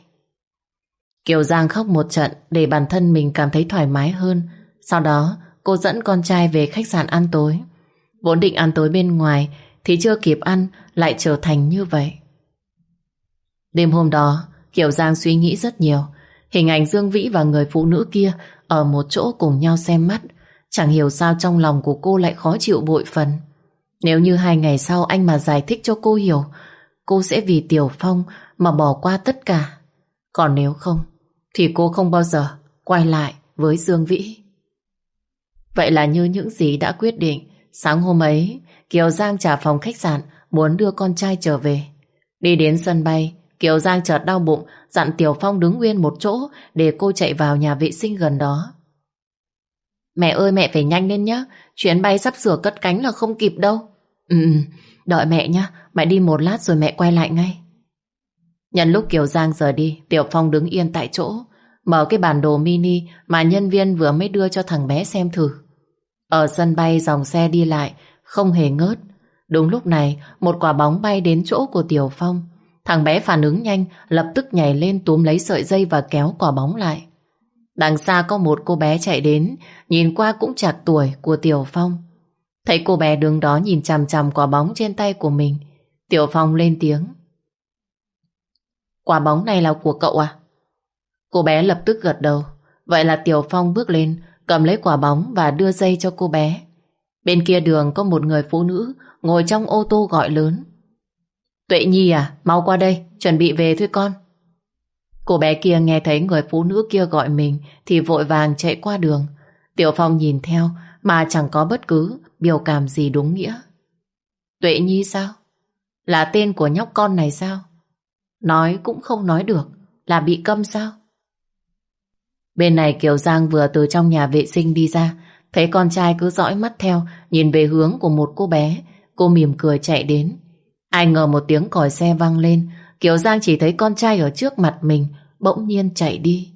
Kiều Giang khóc một trận để bản thân mình cảm thấy thoải mái hơn. Sau đó, cô dẫn con trai về khách sạn ăn tối. Vốn định ăn tối bên ngoài thì chưa kịp ăn lại trở thành như vậy. Đêm hôm đó, Kiều Giang suy nghĩ rất nhiều. Hình ảnh Dương Vĩ và người phụ nữ kia ở một chỗ cùng nhau xem mắt. Chẳng hiểu sao trong lòng của cô lại khó chịu bội phần. Nếu như hai ngày sau anh mà giải thích cho cô hiểu, cô sẽ vì Tiểu Phong mà bỏ qua tất cả. Còn nếu không, thì cô không bao giờ quay lại với Dương Vĩ. Vậy là như những gì đã quyết định, sáng hôm ấy, Kiều Giang trả phòng khách sạn muốn đưa con trai trở về. Đi đến sân bay, Kiều Giang chợt đau bụng, dặn Tiểu Phong đứng nguyên một chỗ để cô chạy vào nhà vệ sinh gần đó. Mẹ ơi mẹ phải nhanh lên nhá, chuyến bay sắp sửa cất cánh là không kịp đâu. Ừ, ừ, đợi mẹ nhá, mẹ đi một lát rồi mẹ quay lại ngay. Nhân lúc Kiều Giang rời đi, Tiểu Phong đứng yên tại chỗ, mở cái bản đồ mini mà nhân viên vừa mới đưa cho thằng bé xem thử. Ở sân bay dòng xe đi lại, không hề ngớt. Đúng lúc này, một quả bóng bay đến chỗ của Tiểu Phong. Thằng bé phản ứng nhanh, lập tức nhảy lên túm lấy sợi dây và kéo quả bóng lại. Đằng xa có một cô bé chạy đến, nhìn qua cũng chạc tuổi của Tiểu Phong. Thấy cô bé đứng đó nhìn chằm chằm quả bóng trên tay của mình, Tiểu Phong lên tiếng. Quả bóng này là của cậu à? Cô bé lập tức gật đầu. Vậy là Tiểu Phong bước lên, cầm lấy quả bóng và đưa dây cho cô bé. Bên kia đường có một người phụ nữ ngồi trong ô tô gọi lớn. Tuệ Nhi à, mau qua đây, chuẩn bị về thôi con. Cô bé kia nghe thấy người phụ nữ kia gọi mình thì vội vàng chạy qua đường. Tiểu Phong nhìn theo mà chẳng có bất cứ biểu cảm gì đúng nghĩa. Tuệ Nhi sao? Là tên của nhóc con này sao? Nói cũng không nói được, là bị câm sao? Bên này Kiều Giang vừa từ trong nhà vệ sinh đi ra, thấy con trai cứ dõi mắt theo, nhìn về hướng của một cô bé. Cô mỉm cười chạy đến. Ai ngờ một tiếng còi xe vang lên, Kiều Giang chỉ thấy con trai ở trước mặt mình, bỗng nhiên chạy đi.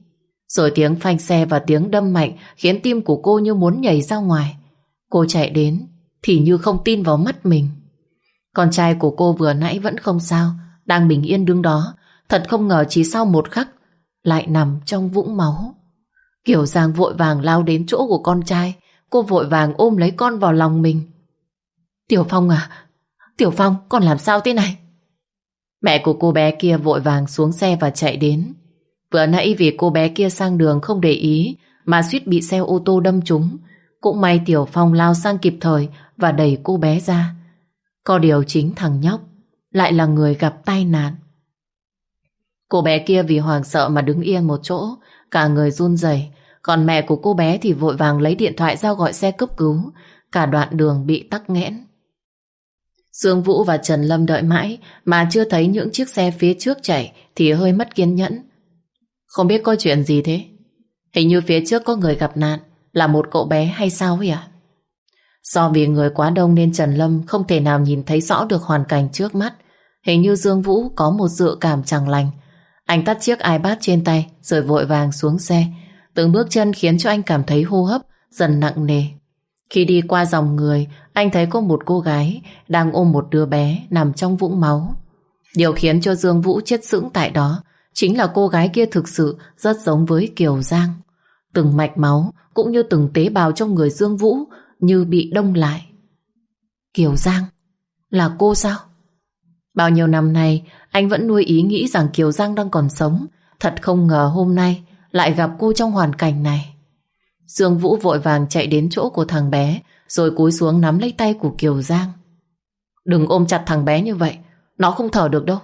Rồi tiếng phanh xe và tiếng đâm mạnh khiến tim của cô như muốn nhảy ra ngoài. Cô chạy đến, thì như không tin vào mắt mình. Con trai của cô vừa nãy vẫn không sao, đang bình yên đứng đó. Thật không ngờ chỉ sau một khắc, lại nằm trong vũng máu. Kiều Giang vội vàng lao đến chỗ của con trai. Cô vội vàng ôm lấy con vào lòng mình. Tiểu Phong à, Tiểu Phong, con làm sao thế này? Mẹ của cô bé kia vội vàng xuống xe và chạy đến. Vừa nãy vì cô bé kia sang đường không để ý mà suýt bị xe ô tô đâm trúng. Cũng may Tiểu Phong lao sang kịp thời và đẩy cô bé ra. Có điều chính thằng nhóc lại là người gặp tai nạn. Cô bé kia vì hoảng sợ mà đứng yên một chỗ, cả người run rẩy. Còn mẹ của cô bé thì vội vàng lấy điện thoại ra gọi xe cấp cứu, cả đoạn đường bị tắc nghẽn. Dương Vũ và Trần Lâm đợi mãi mà chưa thấy những chiếc xe phía trước chạy thì hơi mất kiên nhẫn. Không biết có chuyện gì thế? Hình như phía trước có người gặp nạn, là một cậu bé hay sao vậy ạ? Do vì người quá đông nên Trần Lâm không thể nào nhìn thấy rõ được hoàn cảnh trước mắt. Hình như Dương Vũ có một dự cảm chẳng lành. Anh tắt chiếc iPad trên tay rồi vội vàng xuống xe. Từng bước chân khiến cho anh cảm thấy hô hấp dần nặng nề. Khi đi qua dòng người, anh thấy có một cô gái đang ôm một đứa bé nằm trong vũng máu. Điều khiến cho Dương Vũ chết sững tại đó chính là cô gái kia thực sự rất giống với Kiều Giang. Từng mạch máu cũng như từng tế bào trong người Dương Vũ như bị đông lại. Kiều Giang? Là cô sao? Bao nhiêu năm nay anh vẫn nuôi ý nghĩ rằng Kiều Giang đang còn sống. Thật không ngờ hôm nay lại gặp cô trong hoàn cảnh này. Dương Vũ vội vàng chạy đến chỗ của thằng bé rồi cúi xuống nắm lấy tay của Kiều Giang. Đừng ôm chặt thằng bé như vậy, nó không thở được đâu.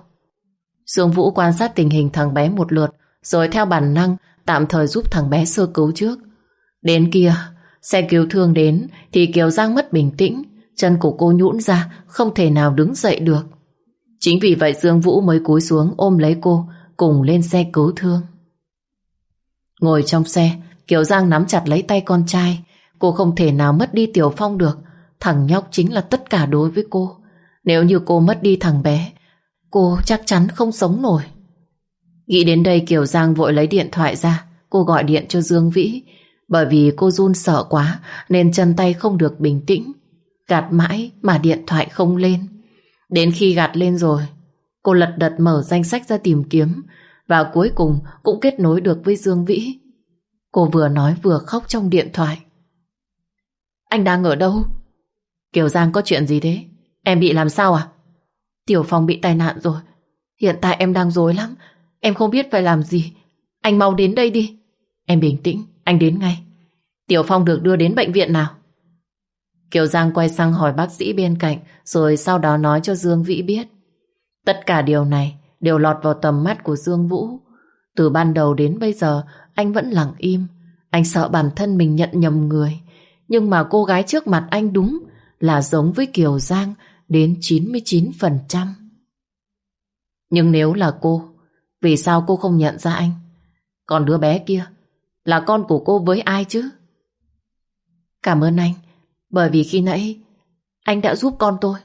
Dương Vũ quan sát tình hình thằng bé một lượt rồi theo bản năng tạm thời giúp thằng bé sơ cứu trước. Đến kia, xe cứu thương đến thì Kiều Giang mất bình tĩnh, chân của cô nhũn ra, không thể nào đứng dậy được. Chính vì vậy Dương Vũ mới cúi xuống ôm lấy cô, cùng lên xe cứu thương. Ngồi trong xe, Kiều Giang nắm chặt lấy tay con trai. Cô không thể nào mất đi Tiểu Phong được. Thằng nhóc chính là tất cả đối với cô. Nếu như cô mất đi thằng bé, cô chắc chắn không sống nổi. Nghĩ đến đây Kiều Giang vội lấy điện thoại ra. Cô gọi điện cho Dương Vĩ. Bởi vì cô run sợ quá nên chân tay không được bình tĩnh. Gạt mãi mà điện thoại không lên. Đến khi gạt lên rồi, cô lật đật mở danh sách ra tìm kiếm và cuối cùng cũng kết nối được với Dương Vĩ. Cô vừa nói vừa khóc trong điện thoại. Anh đang ở đâu? Kiều Giang có chuyện gì thế? Em bị làm sao à? Tiểu Phong bị tai nạn rồi. Hiện tại em đang dối lắm. Em không biết phải làm gì. Anh mau đến đây đi. Em bình tĩnh, anh đến ngay. Tiểu Phong được đưa đến bệnh viện nào? Kiều Giang quay sang hỏi bác sĩ bên cạnh rồi sau đó nói cho Dương Vĩ biết. Tất cả điều này đều lọt vào tầm mắt của Dương Vũ. Từ ban đầu đến bây giờ anh vẫn lặng im. Anh sợ bản thân mình nhận nhầm người. Nhưng mà cô gái trước mặt anh đúng là giống với Kiều Giang đến 99%. Nhưng nếu là cô, vì sao cô không nhận ra anh? Còn đứa bé kia, là con của cô với ai chứ? Cảm ơn anh, bởi vì khi nãy anh đã giúp con tôi.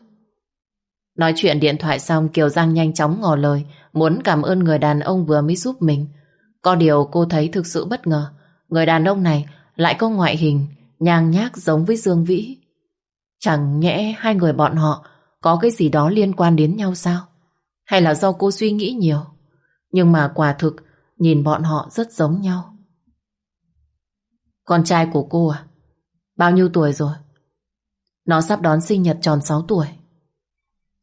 Nói chuyện điện thoại xong Kiều Giang nhanh chóng ngỏ lời muốn cảm ơn người đàn ông vừa mới giúp mình. Có điều cô thấy thực sự bất ngờ. Người đàn ông này lại có ngoại hình, nhang nhác giống với Dương Vĩ. Chẳng nhẽ hai người bọn họ có cái gì đó liên quan đến nhau sao? Hay là do cô suy nghĩ nhiều? Nhưng mà quả thực, nhìn bọn họ rất giống nhau. Con trai của cô à? Bao nhiêu tuổi rồi? Nó sắp đón sinh nhật tròn 6 tuổi.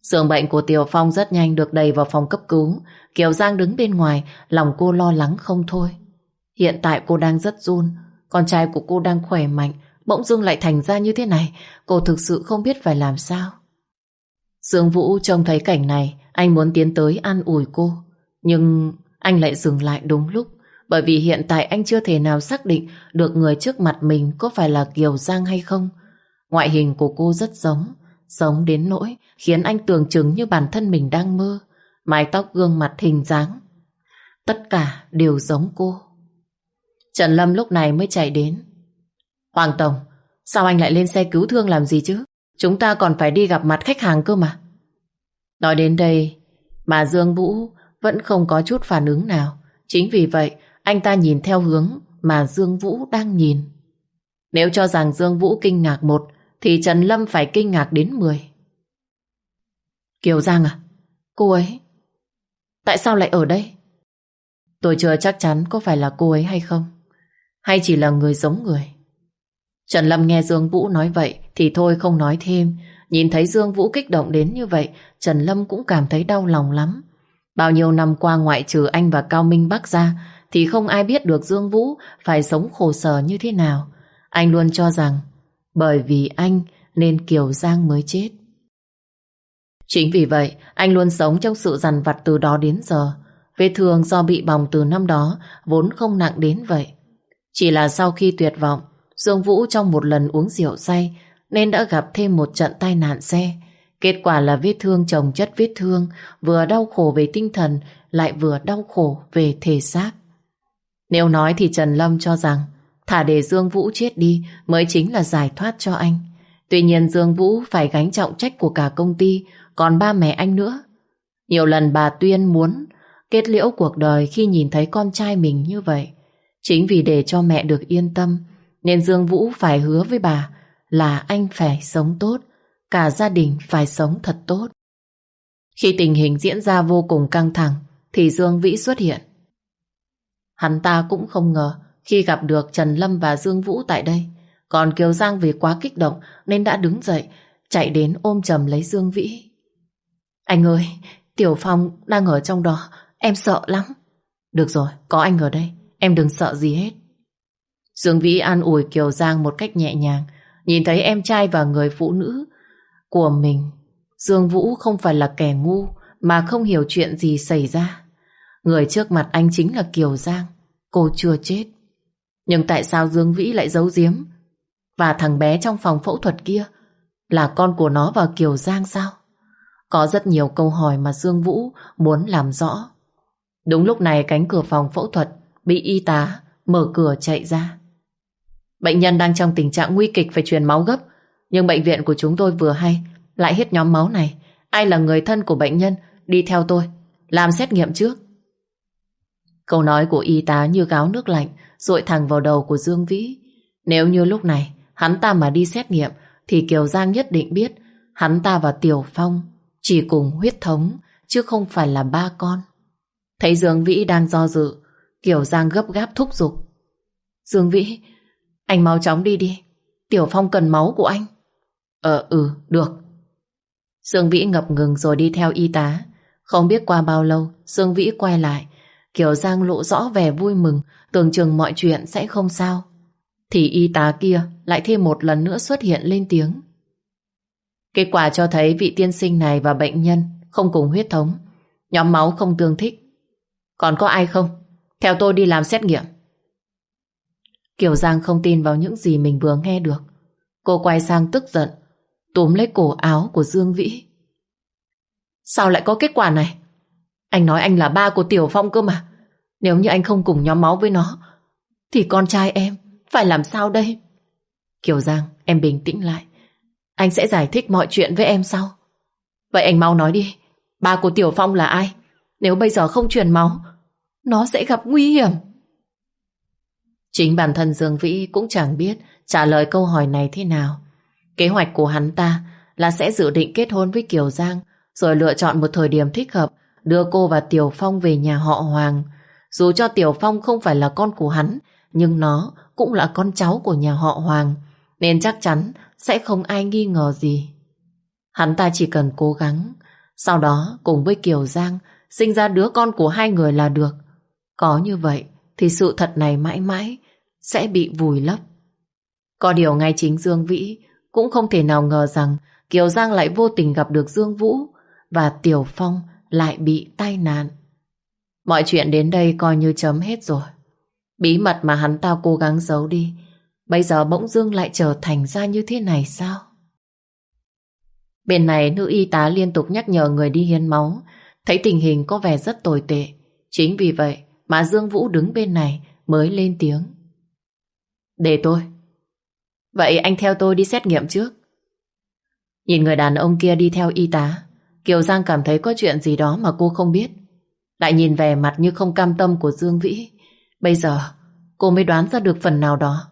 Giường bệnh của Tiểu Phong rất nhanh được đầy vào phòng cấp cứu. Kiều Giang đứng bên ngoài, lòng cô lo lắng không thôi. Hiện tại cô đang rất run, con trai của cô đang khỏe mạnh, bỗng dưng lại thành ra như thế này, cô thực sự không biết phải làm sao. Dương Vũ trông thấy cảnh này, anh muốn tiến tới an ủi cô. Nhưng anh lại dừng lại đúng lúc, bởi vì hiện tại anh chưa thể nào xác định được người trước mặt mình có phải là Kiều Giang hay không. Ngoại hình của cô rất giống, giống đến nỗi khiến anh tưởng chừng như bản thân mình đang mơ. Mái tóc gương mặt hình dáng. Tất cả đều giống cô. Trần Lâm lúc này mới chạy đến. Hoàng Tổng, sao anh lại lên xe cứu thương làm gì chứ? Chúng ta còn phải đi gặp mặt khách hàng cơ mà. Nói đến đây, mà Dương Vũ vẫn không có chút phản ứng nào. Chính vì vậy, anh ta nhìn theo hướng mà Dương Vũ đang nhìn. Nếu cho rằng Dương Vũ kinh ngạc một, thì Trần Lâm phải kinh ngạc đến mười. Kiều Giang à? Cô ấy? Tại sao lại ở đây? Tôi chưa chắc chắn có phải là cô ấy hay không. Hay chỉ là người giống người. Trần Lâm nghe Dương Vũ nói vậy thì thôi không nói thêm. Nhìn thấy Dương Vũ kích động đến như vậy, Trần Lâm cũng cảm thấy đau lòng lắm. Bao nhiêu năm qua ngoại trừ anh và Cao Minh Bắc ra thì không ai biết được Dương Vũ phải sống khổ sở như thế nào. Anh luôn cho rằng bởi vì anh nên Kiều Giang mới chết. Chính vì vậy, anh luôn sống trong sự dằn vặt từ đó đến giờ. Vết thương do bị bỏng từ năm đó vốn không nặng đến vậy. Chỉ là sau khi tuyệt vọng, Dương Vũ trong một lần uống rượu say nên đã gặp thêm một trận tai nạn xe. Kết quả là vết thương chồng chất vết thương, vừa đau khổ về tinh thần, lại vừa đau khổ về thể xác. Nếu nói thì Trần Lâm cho rằng thả để Dương Vũ chết đi mới chính là giải thoát cho anh. Tuy nhiên Dương Vũ phải gánh trọng trách của cả công ty, còn ba mẹ anh nữa. Nhiều lần bà Tuyên muốn kết liễu cuộc đời khi nhìn thấy con trai mình như vậy. Chính vì để cho mẹ được yên tâm, nên Dương Vũ phải hứa với bà là anh phải sống tốt, cả gia đình phải sống thật tốt. Khi tình hình diễn ra vô cùng căng thẳng, thì Dương Vĩ xuất hiện. Hắn ta cũng không ngờ khi gặp được Trần Lâm và Dương Vũ tại đây. Còn Kiều Giang vì quá kích động nên đã đứng dậy, chạy đến ôm chầm lấy Dương Vĩ. Anh ơi, Tiểu Phong đang ở trong đó, em sợ lắm. Được rồi, có anh ở đây, em đừng sợ gì hết. Dương Vĩ an ủi Kiều Giang một cách nhẹ nhàng, nhìn thấy em trai và người phụ nữ của mình. Dương Vũ không phải là kẻ ngu mà không hiểu chuyện gì xảy ra. Người trước mặt anh chính là Kiều Giang, cô chưa chết. Nhưng tại sao Dương Vĩ lại giấu giếm? Và thằng bé trong phòng phẫu thuật kia là con của nó và Kiều Giang sao? Có rất nhiều câu hỏi mà Dương Vũ muốn làm rõ. Đúng lúc này cánh cửa phòng phẫu thuật bị y tá mở cửa chạy ra. Bệnh nhân đang trong tình trạng nguy kịch phải truyền máu gấp, nhưng bệnh viện của chúng tôi vừa hay lại hết nhóm máu này. Ai là người thân của bệnh nhân, đi theo tôi, làm xét nghiệm trước. Câu nói của y tá như gáo nước lạnh dội thẳng vào đầu của Dương Vĩ. Nếu như lúc này hắn ta mà đi xét nghiệm thì Kiều Giang nhất định biết hắn ta và Tiểu Phong chỉ cùng huyết thống chứ không phải là ba con. Thấy Dương Vĩ đang do dự Kiều Giang gấp gáp thúc giục. Dương Vĩ, anh mau chóng đi đi. Tiểu Phong cần máu của anh. Ờ ừ, được. Dương Vĩ ngập ngừng rồi đi theo y tá. Không biết qua bao lâu, Dương Vĩ quay lại. Kiều Giang lộ rõ vẻ vui mừng, tưởng chừng mọi chuyện sẽ không sao. Thì y tá kia lại thêm một lần nữa xuất hiện lên tiếng. Kết quả cho thấy vị tiên sinh này và bệnh nhân không cùng huyết thống. Nhóm máu không tương thích. Còn có ai không? Theo tôi đi làm xét nghiệm. Kiều Giang không tin vào những gì mình vừa nghe được. Cô quay sang tức giận, túm lấy cổ áo của Dương Vĩ. Sao lại có kết quả này? Anh nói anh là ba của Tiểu Phong cơ mà. Nếu như anh không cùng nhóm máu với nó, thì con trai em phải làm sao đây? Kiều Giang, em bình tĩnh lại. Anh sẽ giải thích mọi chuyện với em sau. Vậy anh mau nói đi, ba của Tiểu Phong là ai? Nếu bây giờ không truyền máu, nó sẽ gặp nguy hiểm. Chính bản thân Dương Vĩ cũng chẳng biết trả lời câu hỏi này thế nào. Kế hoạch của hắn ta là sẽ dự định kết hôn với Kiều Giang rồi lựa chọn một thời điểm thích hợp đưa cô và Tiểu Phong về nhà họ Hoàng. Dù cho Tiểu Phong không phải là con của hắn, nhưng nó cũng là con cháu của nhà họ Hoàng, nên chắc chắn sẽ không ai nghi ngờ gì. Hắn ta chỉ cần cố gắng, sau đó cùng với Kiều Giang sinh ra đứa con của hai người là được. Có như vậy thì sự thật này mãi mãi sẽ bị vùi lấp. Có điều ngay chính Dương Vĩ cũng không thể nào ngờ rằng Kiều Giang lại vô tình gặp được Dương Vũ và Tiểu Phong lại bị tai nạn. Mọi chuyện đến đây coi như chấm hết rồi. Bí mật mà hắn ta cố gắng giấu đi bây giờ bỗng dưng lại trở thành ra như thế này sao? Bên này nữ y tá liên tục nhắc nhở người đi hiến máu thấy tình hình có vẻ rất tồi tệ. Chính vì vậy mà Dương Vũ đứng bên này mới lên tiếng. Để tôi. Vậy anh theo tôi đi xét nghiệm trước. Nhìn người đàn ông kia đi theo y tá, Kiều Giang cảm thấy có chuyện gì đó mà cô không biết. Lại nhìn về mặt như không cam tâm của Dương Vĩ. Bây giờ, cô mới đoán ra được phần nào đó.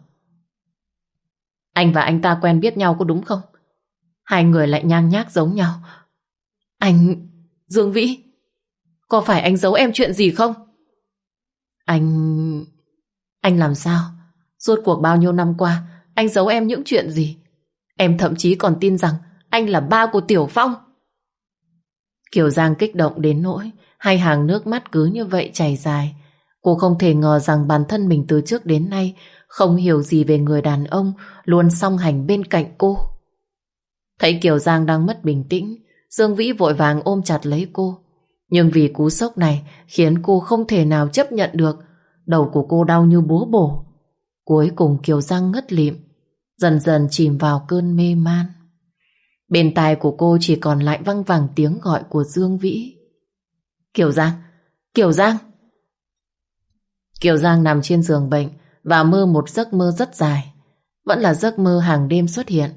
Anh và anh ta quen biết nhau có đúng không? Hai người lại nhang nhác giống nhau. Anh... Dương Vĩ, có phải anh giấu em chuyện gì không? Anh... Anh làm sao? Suốt cuộc bao nhiêu năm qua, anh giấu em những chuyện gì? Em thậm chí còn tin rằng anh là ba của Tiểu Phong. Kiều Giang kích động đến nỗi hai hàng nước mắt cứ như vậy chảy dài. Cô không thể ngờ rằng bản thân mình từ trước đến nay không hiểu gì về người đàn ông luôn song hành bên cạnh cô. Thấy Kiều Giang đang mất bình tĩnh, Dương Vĩ vội vàng ôm chặt lấy cô. Nhưng vì cú sốc này khiến cô không thể nào chấp nhận được. Đầu của cô đau như búa bổ. Cuối cùng Kiều Giang ngất lịm, dần dần chìm vào cơn mê man. Bên tai của cô chỉ còn lại văng vẳng tiếng gọi của Dương Vĩ. Kiều Giang! Kiều Giang! Kiều Giang nằm trên giường bệnh và mơ một giấc mơ rất dài. Vẫn là giấc mơ hàng đêm xuất hiện.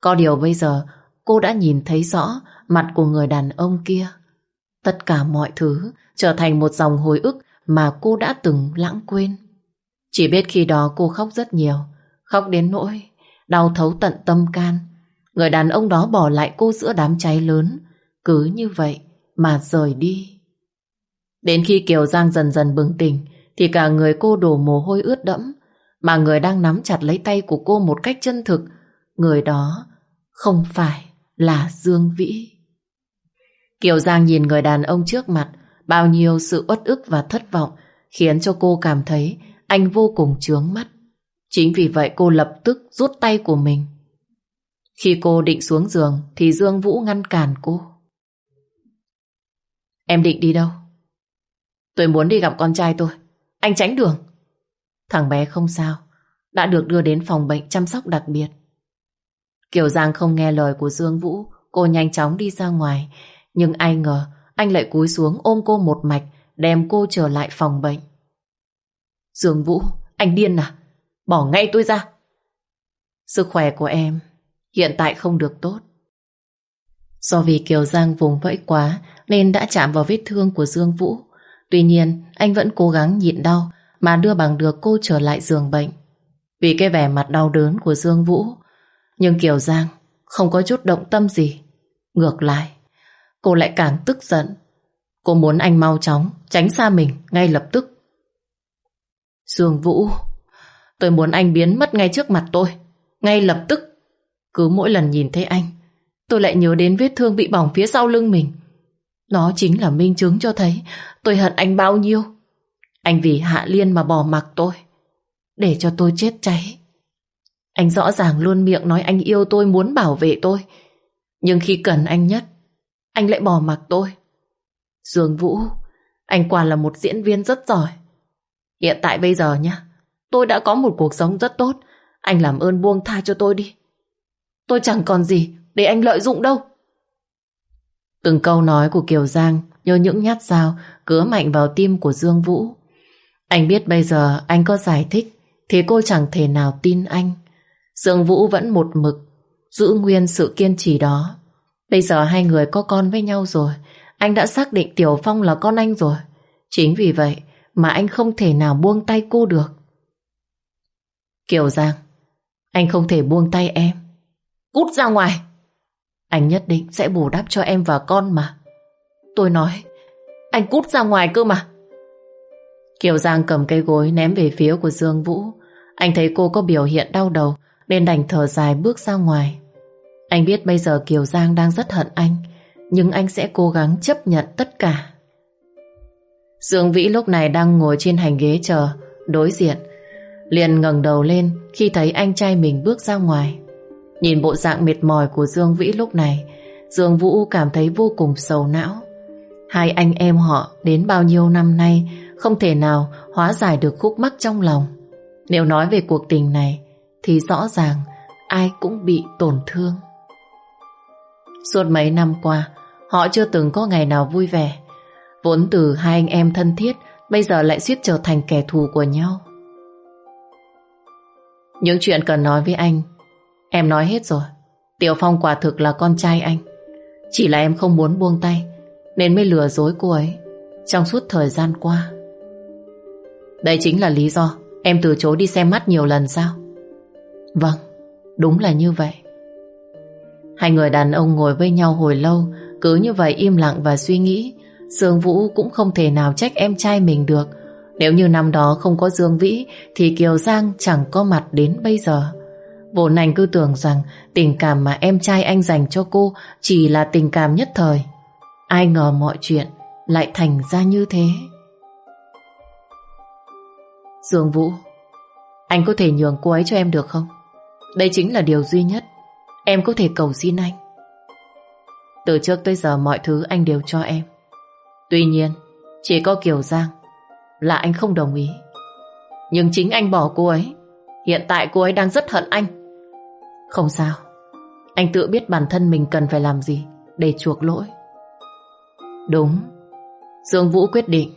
Có điều bây giờ cô đã nhìn thấy rõ mặt của người đàn ông kia. Tất cả mọi thứ trở thành một dòng hồi ức mà cô đã từng lãng quên. Chỉ biết khi đó cô khóc rất nhiều, khóc đến nỗi đau thấu tận tâm can. Người đàn ông đó bỏ lại cô giữa đám cháy lớn, cứ như vậy mà rời đi. Đến khi Kiều Giang dần dần bừng tỉnh, thì cả người cô đổ mồ hôi ướt đẫm, mà người đang nắm chặt lấy tay của cô một cách chân thực, người đó không phải là Dương Vĩ. Kiều Giang nhìn người đàn ông trước mặt, bao nhiêu sự uất ức và thất vọng khiến cho cô cảm thấy anh vô cùng chướng mắt. Chính vì vậy cô lập tức rút tay của mình. Khi cô định xuống giường thì Dương Vũ ngăn cản cô. Em định đi đâu? Tôi muốn đi gặp con trai tôi. Anh tránh đường. Thằng bé không sao, đã được đưa đến phòng bệnh chăm sóc đặc biệt. Kiều Giang không nghe lời của Dương Vũ, cô nhanh chóng đi ra ngoài. Nhưng ai ngờ, anh lại cúi xuống ôm cô một mạch, đem cô trở lại phòng bệnh. Dương Vũ, anh điên à? Bỏ ngay tôi ra. Sức khỏe của em hiện tại không được tốt. Do vì Kiều Giang vùng vẫy quá nên đã chạm vào vết thương của Dương Vũ. Tuy nhiên, anh vẫn cố gắng nhịn đau mà đưa bằng được cô trở lại giường bệnh. Vì cái vẻ mặt đau đớn của Dương Vũ, nhưng Kiều Giang không có chút động tâm gì. Ngược lại, cô lại càng tức giận. Cô muốn anh mau chóng tránh xa mình ngay lập tức. Dương Vũ, tôi muốn anh biến mất ngay trước mặt tôi, ngay lập tức. Cứ mỗi lần nhìn thấy anh, tôi lại nhớ đến vết thương bị bỏng phía sau lưng mình. Nó chính là minh chứng cho thấy tôi hận anh bao nhiêu. Anh vì Hạ Liên mà bỏ mặc tôi, để cho tôi chết cháy. Anh rõ ràng luôn miệng nói anh yêu tôi muốn bảo vệ tôi. Nhưng khi cần anh nhất, anh lại bỏ mặc tôi. Dương Vũ, anh quả là một diễn viên rất giỏi. Hiện tại bây giờ nhá, tôi đã có một cuộc sống rất tốt. Anh làm ơn buông tha cho tôi đi. Tôi chẳng còn gì để anh lợi dụng đâu. Từng câu nói của Kiều Giang như những nhát dao cứa mạnh vào tim của Dương Vũ. Anh biết bây giờ anh có giải thích thì cô chẳng thể nào tin anh. Dương Vũ vẫn một mực giữ nguyên sự kiên trì đó. Bây giờ hai người có con với nhau rồi, anh đã xác định Tiểu Phong là con anh rồi. Chính vì vậy mà anh không thể nào buông tay cô được. Kiều Giang, anh không thể buông tay em. Cút ra ngoài! Anh nhất định sẽ bù đắp cho em và con mà. Tôi nói, anh cút ra ngoài cơ mà. Kiều Giang cầm cây gối ném về phía của Dương Vũ. Anh thấy cô có biểu hiện đau đầu nên đành thở dài bước ra ngoài. Anh biết bây giờ Kiều Giang đang rất hận anh nhưng anh sẽ cố gắng chấp nhận tất cả. Dương Vĩ lúc này đang ngồi trên hành ghế chờ, đối diện. Liền ngẩng đầu lên khi thấy anh trai mình bước ra ngoài. Nhìn bộ dạng mệt mỏi của Dương Vĩ lúc này, Dương Vũ cảm thấy vô cùng sầu não. Hai anh em họ đến bao nhiêu năm nay không thể nào hóa giải được khúc mắc trong lòng. Nếu nói về cuộc tình này thì rõ ràng ai cũng bị tổn thương. Suốt mấy năm qua, họ chưa từng có ngày nào vui vẻ. Vốn từ hai anh em thân thiết, bây giờ lại suýt trở thành kẻ thù của nhau. Những chuyện cần nói với anh, em nói hết rồi. Tiểu Phong quả thực là con trai anh. Chỉ là em không muốn buông tay, nên mới lừa dối cô ấy trong suốt thời gian qua. Đây chính là lý do em từ chối đi xem mắt nhiều lần sao? Vâng, đúng là như vậy. Hai người đàn ông ngồi với nhau hồi lâu, cứ như vậy im lặng và suy nghĩ. Dương Vũ cũng không thể nào trách em trai mình được. Nếu như năm đó không có Dương Vĩ thì Kiều Giang chẳng có mặt đến bây giờ. Vốn anh cứ tưởng rằng tình cảm mà em trai anh dành cho cô chỉ là tình cảm nhất thời. Ai ngờ mọi chuyện lại thành ra như thế. Dương Vũ, anh có thể nhường cô ấy cho em được không? Đây chính là điều duy nhất em có thể cầu xin anh. Từ trước tới giờ mọi thứ anh đều cho em. Tuy nhiên, chỉ có Kiều Giang là anh không đồng ý. Nhưng chính anh bỏ cô ấy. Hiện tại cô ấy đang rất hận anh. Không sao. Anh tự biết bản thân mình cần phải làm gì để chuộc lỗi. Đúng. Dương Vũ quyết định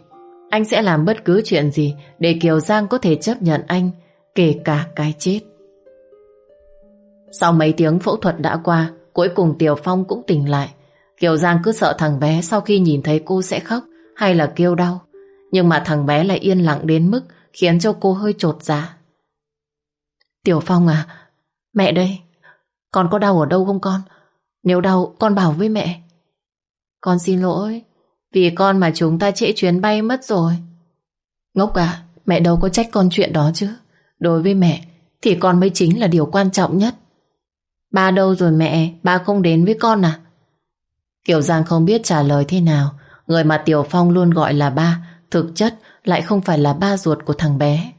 anh sẽ làm bất cứ chuyện gì để Kiều Giang có thể chấp nhận anh kể cả cái chết. Sau mấy tiếng phẫu thuật đã qua cuối cùng Tiểu Phong cũng tỉnh lại. Kiều Giang cứ sợ thằng bé sau khi nhìn thấy cô sẽ khóc hay là kêu đau. Nhưng mà thằng bé lại yên lặng đến mức khiến cho cô hơi trột dạ. Tiểu Phong à, mẹ đây, con có đau ở đâu không con? Nếu đau, con bảo với mẹ. Con xin lỗi, vì con mà chúng ta trễ chuyến bay mất rồi. Ngốc à, mẹ đâu có trách con chuyện đó chứ. Đối với mẹ, thì con mới chính là điều quan trọng nhất. Ba đâu rồi mẹ, ba không đến với con à? Kiều Giang không biết trả lời thế nào. Người mà Tiểu Phong luôn gọi là ba, thực chất lại không phải là ba ruột của thằng bé.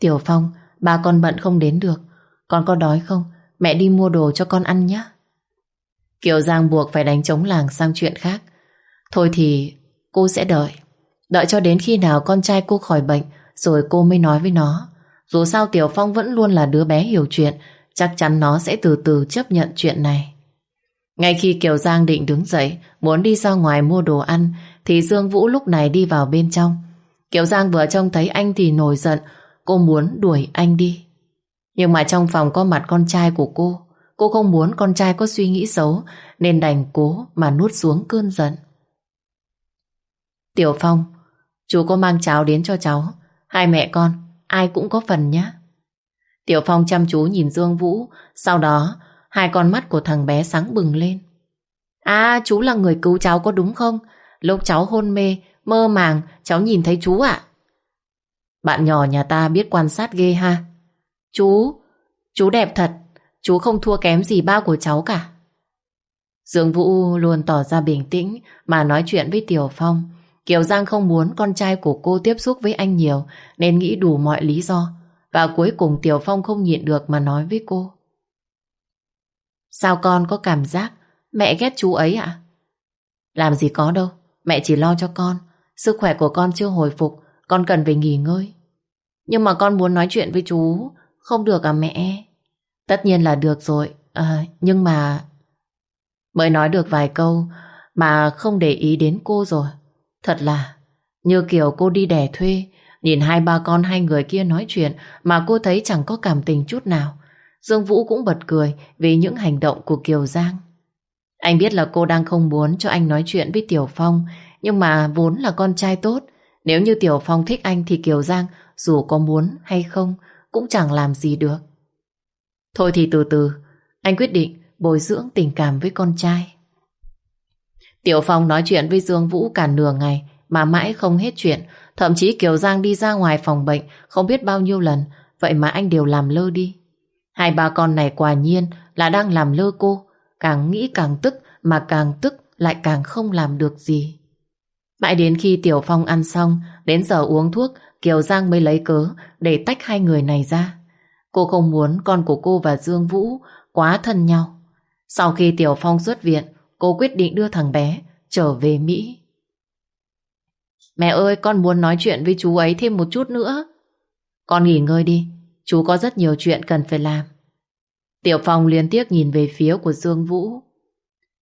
Tiểu Phong, ba con bận không đến được. Con có đói không? Mẹ đi mua đồ cho con ăn nhé. Kiều Giang buộc phải đánh chống làng sang chuyện khác. Thôi thì cô sẽ đợi. Đợi cho đến khi nào con trai cô khỏi bệnh, rồi cô mới nói với nó. Dù sao Tiểu Phong vẫn luôn là đứa bé hiểu chuyện, chắc chắn nó sẽ từ từ chấp nhận chuyện này. Ngay khi Kiều Giang định đứng dậy, muốn đi ra ngoài mua đồ ăn, thì Dương Vũ lúc này đi vào bên trong. Kiều Giang vừa trông thấy anh thì nổi giận, cô muốn đuổi anh đi. Nhưng mà trong phòng có mặt con trai của cô cô không muốn con trai có suy nghĩ xấu nên đành cố mà nuốt xuống cơn giận. Tiểu Phong, chú có mang cháo đến cho cháu. Hai mẹ con, ai cũng có phần nhé. Tiểu Phong chăm chú nhìn Dương Vũ, sau đó hai con mắt của thằng bé sáng bừng lên. À, chú là người cứu cháu có đúng không? Lúc cháu hôn mê, mơ màng, cháu nhìn thấy chú ạ. Bạn nhỏ nhà ta biết quan sát ghê ha. Chú, chú đẹp thật, chú không thua kém gì ba của cháu cả. Dương Vũ luôn tỏ ra bình tĩnh mà nói chuyện với Tiểu Phong. Kiều Giang không muốn con trai của cô tiếp xúc với anh nhiều nên nghĩ đủ mọi lý do. Và cuối cùng Tiểu Phong không nhịn được mà nói với cô. Sao con có cảm giác mẹ ghét chú ấy ạ? Làm gì có đâu, mẹ chỉ lo cho con. Sức khỏe của con chưa hồi phục, con cần phải nghỉ ngơi. Nhưng mà con muốn nói chuyện với chú, không được à mẹ? Tất nhiên là được rồi, à, nhưng mà... Mới nói được vài câu mà không để ý đến cô rồi. Thật là, như kiểu cô đi đẻ thuê, nhìn hai ba con hai người kia nói chuyện mà cô thấy chẳng có cảm tình chút nào. Dương Vũ cũng bật cười vì những hành động của Kiều Giang. Anh biết là cô đang không muốn cho anh nói chuyện với Tiểu Phong, nhưng mà vốn là con trai tốt. Nếu như Tiểu Phong thích anh thì Kiều Giang dù có muốn hay không cũng chẳng làm gì được. Thôi thì từ từ, anh quyết định bồi dưỡng tình cảm với con trai. Tiểu Phong nói chuyện với Dương Vũ cả nửa ngày mà mãi không hết chuyện. Thậm chí Kiều Giang đi ra ngoài phòng bệnh không biết bao nhiêu lần, vậy mà anh đều làm lơ đi. Hai ba con này quả nhiên là đang làm lơ cô, càng nghĩ càng tức mà càng tức lại càng không làm được gì. Mãi đến khi Tiểu Phong ăn xong, đến giờ uống thuốc, Kiều Giang mới lấy cớ để tách hai người này ra. Cô không muốn con của cô và Dương Vũ quá thân nhau. Sau khi Tiểu Phong xuất viện, cô quyết định đưa thằng bé trở về Mỹ. Mẹ ơi, con muốn nói chuyện với chú ấy thêm một chút nữa. Con nghỉ ngơi đi, chú có rất nhiều chuyện cần phải làm. Tiểu Phong liên tiếc nhìn về phía của Dương Vũ.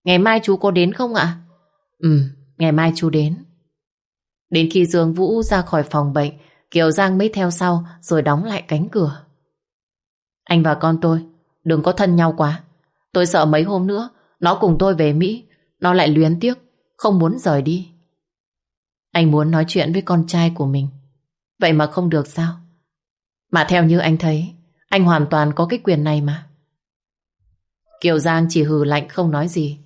Ngày mai chú có đến không ạ? Ừ, ngày mai chú đến. Đến khi Dương Vũ ra khỏi phòng bệnh, Kiều Giang mới theo sau rồi đóng lại cánh cửa. Anh và con tôi, đừng có thân nhau quá. Tôi sợ mấy hôm nữa, nó cùng tôi về Mỹ, nó lại luyến tiếc, không muốn rời đi. Anh muốn nói chuyện với con trai của mình. Vậy mà không được sao? Mà theo như anh thấy, anh hoàn toàn có cái quyền này mà. Kiều Giang chỉ hừ lạnh không nói gì.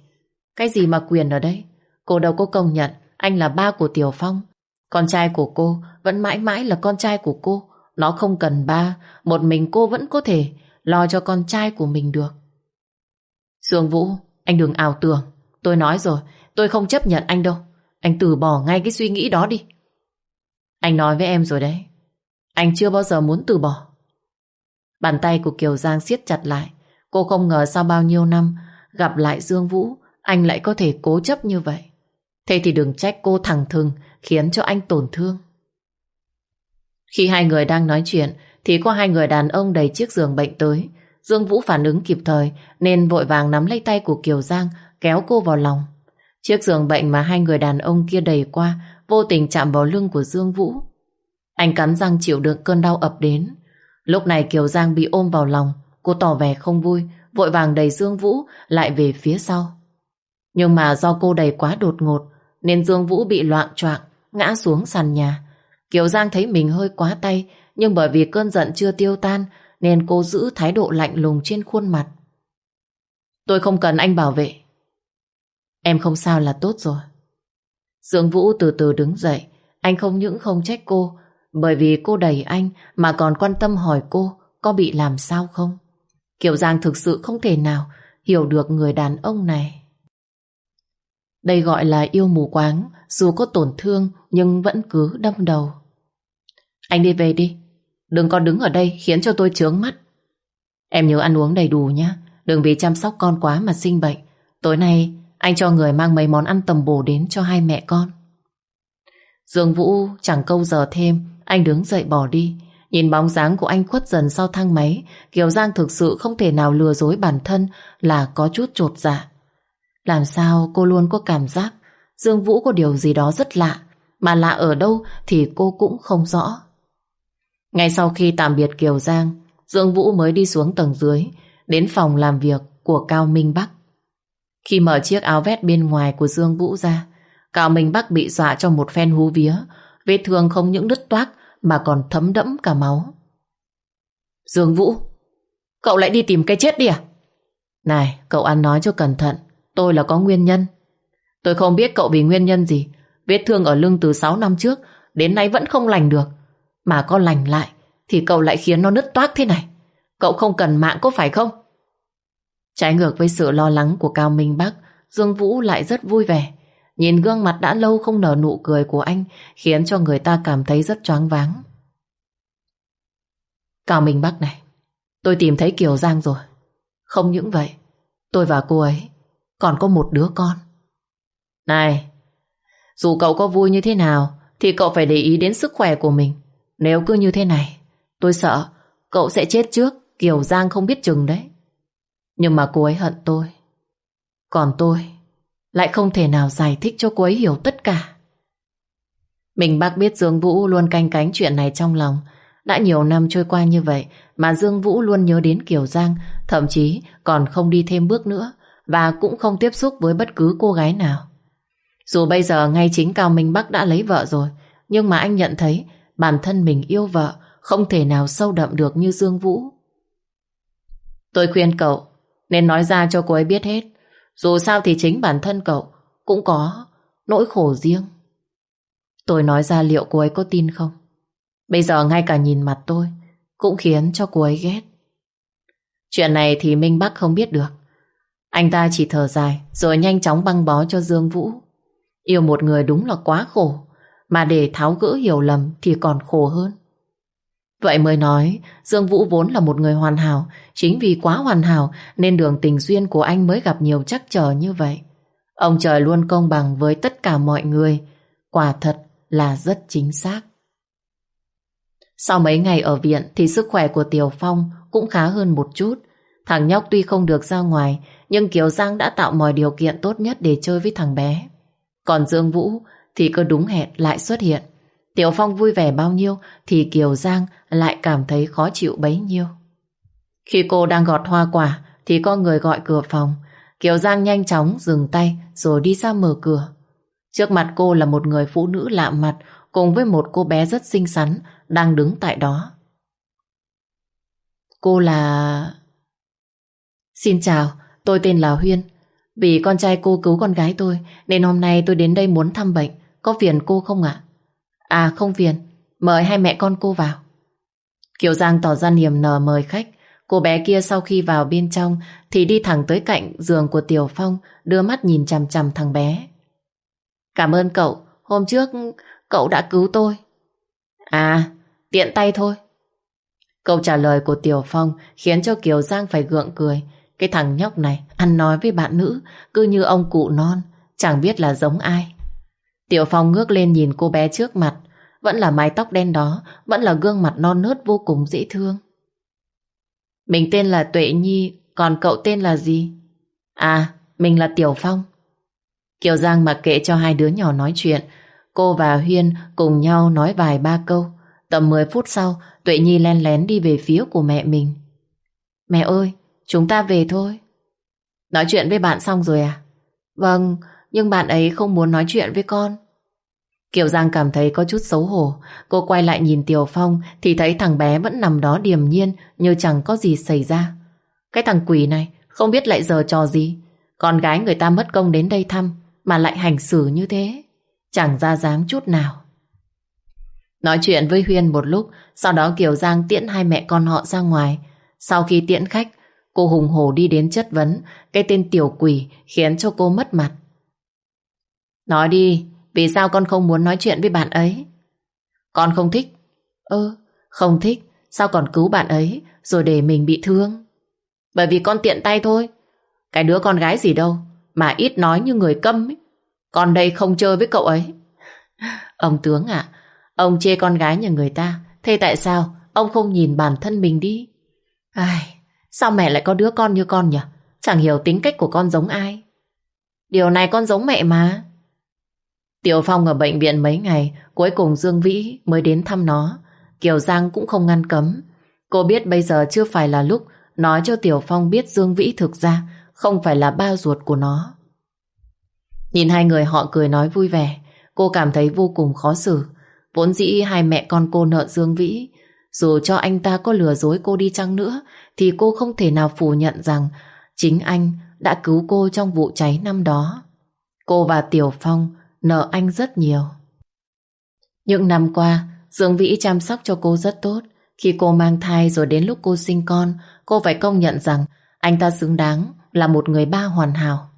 Cái gì mà quyền ở đây? Cô đâu có công nhận anh là ba của Tiểu Phong. Con trai của cô vẫn mãi mãi là con trai của cô. Nó không cần ba, một mình cô vẫn có thể lo cho con trai của mình được. Dương Vũ, anh đừng ảo tưởng. Tôi nói rồi, tôi không chấp nhận anh đâu. Anh từ bỏ ngay cái suy nghĩ đó đi. Anh nói với em rồi đấy. Anh chưa bao giờ muốn từ bỏ. Bàn tay của Kiều Giang siết chặt lại. Cô không ngờ sau bao nhiêu năm gặp lại Dương Vũ, anh lại có thể cố chấp như vậy. Thế thì đừng trách cô thẳng thừng khiến cho anh tổn thương. Khi hai người đang nói chuyện, thì có hai người đàn ông đầy chiếc giường bệnh tới. Dương Vũ phản ứng kịp thời, nên vội vàng nắm lấy tay của Kiều Giang, kéo cô vào lòng. Chiếc giường bệnh mà hai người đàn ông kia đầy qua, vô tình chạm vào lưng của Dương Vũ. Anh cắn răng chịu đựng cơn đau ập đến. Lúc này Kiều Giang bị ôm vào lòng, cô tỏ vẻ không vui, vội vàng đẩy Dương Vũ lại về phía sau. Nhưng mà do cô đẩy quá đột ngột, nên Dương Vũ bị loạn choạng, ngã xuống sàn nhà. Kiều Giang thấy mình hơi quá tay nhưng bởi vì cơn giận chưa tiêu tan nên cô giữ thái độ lạnh lùng trên khuôn mặt. Tôi không cần anh bảo vệ. Em không sao là tốt rồi. Dương Vũ từ từ đứng dậy. Anh không những không trách cô bởi vì cô đẩy anh mà còn quan tâm hỏi cô có bị làm sao không. Kiều Giang thực sự không thể nào hiểu được người đàn ông này. Đây gọi là yêu mù quáng, dù có tổn thương nhưng vẫn cứ đâm đầu. Anh đi về đi, đừng có đứng ở đây khiến cho tôi chướng mắt. Em nhớ ăn uống đầy đủ nhé, đừng vì chăm sóc con quá mà sinh bệnh. Tối nay anh cho người mang mấy món ăn tầm bổ đến cho hai mẹ con. Dương Vũ chẳng câu giờ thêm, anh đứng dậy bỏ đi. Nhìn bóng dáng của anh khuất dần sau thang máy, Kiều Giang thực sự không thể nào lừa dối bản thân là có chút trột dạ. Làm sao cô luôn có cảm giác Dương Vũ có điều gì đó rất lạ, mà lạ ở đâu thì cô cũng không rõ. Ngay sau khi tạm biệt Kiều Giang, Dương Vũ mới đi xuống tầng dưới, đến phòng làm việc của Cao Minh Bắc. Khi mở chiếc áo vest bên ngoài của Dương Vũ ra, Cao Minh Bắc bị dọa cho một phen hú vía, vết thương không những đứt toác mà còn thấm đẫm cả máu. Dương Vũ, cậu lại đi tìm cái chết đi à? Này, cậu ăn nói cho cẩn thận, tôi là có nguyên nhân. Tôi không biết cậu vì nguyên nhân gì, vết thương ở lưng từ 6 năm trước đến nay vẫn không lành được. Mà có lành lại thì cậu lại khiến nó nứt toác thế này. Cậu không cần mạng có phải không? Trái ngược với sự lo lắng của Cao Minh Bắc, Dương Vũ lại rất vui vẻ. Nhìn gương mặt đã lâu không nở nụ cười của anh khiến cho người ta cảm thấy rất choáng váng. Cao Minh Bắc này, tôi tìm thấy Kiều Giang rồi. Không những vậy, tôi và cô ấy còn có một đứa con. Này, dù cậu có vui như thế nào thì cậu phải để ý đến sức khỏe của mình. Nếu cứ như thế này, tôi sợ cậu sẽ chết trước Kiều Giang không biết chừng đấy. Nhưng mà cô ấy hận tôi. Còn tôi lại không thể nào giải thích cho cô ấy hiểu tất cả. Mình bác biết Dương Vũ luôn canh cánh chuyện này trong lòng. Đã nhiều năm trôi qua như vậy mà Dương Vũ luôn nhớ đến Kiều Giang, thậm chí còn không đi thêm bước nữa và cũng không tiếp xúc với bất cứ cô gái nào. Dù bây giờ ngay chính Cao Minh Bắc đã lấy vợ rồi, nhưng mà anh nhận thấy bản thân mình yêu vợ không thể nào sâu đậm được như Dương Vũ. Tôi khuyên cậu nên nói ra cho cô ấy biết hết. Dù sao thì chính bản thân cậu cũng có nỗi khổ riêng. Tôi nói ra liệu cô ấy có tin không? Bây giờ ngay cả nhìn mặt tôi cũng khiến cho cô ấy ghét. Chuyện này thì Minh Bắc không biết được. Anh ta chỉ thở dài rồi nhanh chóng băng bó cho Dương Vũ. Yêu một người đúng là quá khổ, mà để tháo gỡ hiểu lầm thì còn khổ hơn. Vậy mới nói, Dương Vũ vốn là một người hoàn hảo, chính vì quá hoàn hảo nên đường tình duyên của anh mới gặp nhiều trắc trở như vậy. Ông trời luôn công bằng với tất cả mọi người, quả thật là rất chính xác. Sau mấy ngày ở viện thì sức khỏe của Tiểu Phong cũng khá hơn một chút. Thằng nhóc tuy không được ra ngoài, nhưng Kiều Giang đã tạo mọi điều kiện tốt nhất để chơi với thằng bé. Còn Dương Vũ thì cứ đúng hẹn lại xuất hiện. Tiểu Phong vui vẻ bao nhiêu thì Kiều Giang lại cảm thấy khó chịu bấy nhiêu. Khi cô đang gọt hoa quả thì có người gọi cửa phòng. Kiều Giang nhanh chóng dừng tay rồi đi ra mở cửa. Trước mặt cô là một người phụ nữ lạ mặt cùng với một cô bé rất xinh xắn đang đứng tại đó. Cô là... Xin chào, tôi tên là Huyên. Vì con trai cô cứu con gái tôi nên hôm nay tôi đến đây muốn thăm bệnh. Có phiền cô không ạ? À không phiền, mời hai mẹ con cô vào. Kiều Giang tỏ ra niềm nở mời khách. Cô bé kia sau khi vào bên trong thì đi thẳng tới cạnh giường của Tiểu Phong đưa mắt nhìn chằm chằm thằng bé. Cảm ơn cậu, hôm trước cậu đã cứu tôi. À, tiện tay thôi. Câu trả lời của Tiểu Phong khiến cho Kiều Giang phải gượng cười. Cái thằng nhóc này ăn nói với bạn nữ cứ như ông cụ non, chẳng biết là giống ai. Tiểu Phong ngước lên nhìn cô bé trước mặt, vẫn là mái tóc đen đó, vẫn là gương mặt non nớt vô cùng dễ thương. Mình tên là Tuệ Nhi, còn cậu tên là gì? À, mình là Tiểu Phong. Kiều Giang mặc kệ cho hai đứa nhỏ nói chuyện, cô và Huyên cùng nhau nói vài ba câu. Tầm 10 phút sau, Tuệ Nhi len lén đi về phía của mẹ mình. Mẹ ơi, chúng ta về thôi. Nói chuyện với bạn xong rồi à? Vâng, nhưng bạn ấy không muốn nói chuyện với con. Kiều Giang cảm thấy có chút xấu hổ. Cô quay lại nhìn Tiểu Phong thì thấy thằng bé vẫn nằm đó điềm nhiên như chẳng có gì xảy ra. Cái thằng quỷ này không biết lại giờ trò gì. Con gái người ta mất công đến đây thăm mà lại hành xử như thế. Chẳng ra dáng chút nào. Nói chuyện với Huyên một lúc, sau đó Kiều Giang tiễn hai mẹ con họ ra ngoài. Sau khi tiễn khách, cô hùng hổ đi đến chất vấn cái tên tiểu quỷ khiến cho cô mất mặt. Nói đi, vì sao con không muốn nói chuyện với bạn ấy? Con không thích. Ơ, không thích, sao còn cứu bạn ấy rồi để mình bị thương? Bởi vì con tiện tay thôi. Cái đứa con gái gì đâu, mà ít nói như người câm ấy. Con đây không chơi với cậu ấy. Ông tướng ạ, ông chê con gái nhà người ta, thế tại sao ông không nhìn bản thân mình đi? Ai, sao mẹ lại có đứa con như con nhỉ? Chẳng hiểu tính cách của con giống ai. Điều này con giống mẹ mà. Tiểu Phong ở bệnh viện mấy ngày, cuối cùng Dương Vĩ mới đến thăm nó. Kiều Giang cũng không ngăn cấm. Cô biết bây giờ chưa phải là lúc nói cho Tiểu Phong biết Dương Vĩ thực ra không phải là ba ruột của nó. Nhìn hai người họ cười nói vui vẻ, cô cảm thấy vô cùng khó xử. Vốn dĩ hai mẹ con cô nợ Dương Vĩ, dù cho anh ta có lừa dối cô đi chăng nữa, thì cô không thể nào phủ nhận rằng chính anh đã cứu cô trong vụ cháy năm đó. Cô và Tiểu Phong nợ anh rất nhiều. Những năm qua, Dương Vĩ chăm sóc cho cô rất tốt. Khi cô mang thai rồi đến lúc cô sinh con, cô phải công nhận rằng anh ta xứng đáng là một người ba hoàn hảo.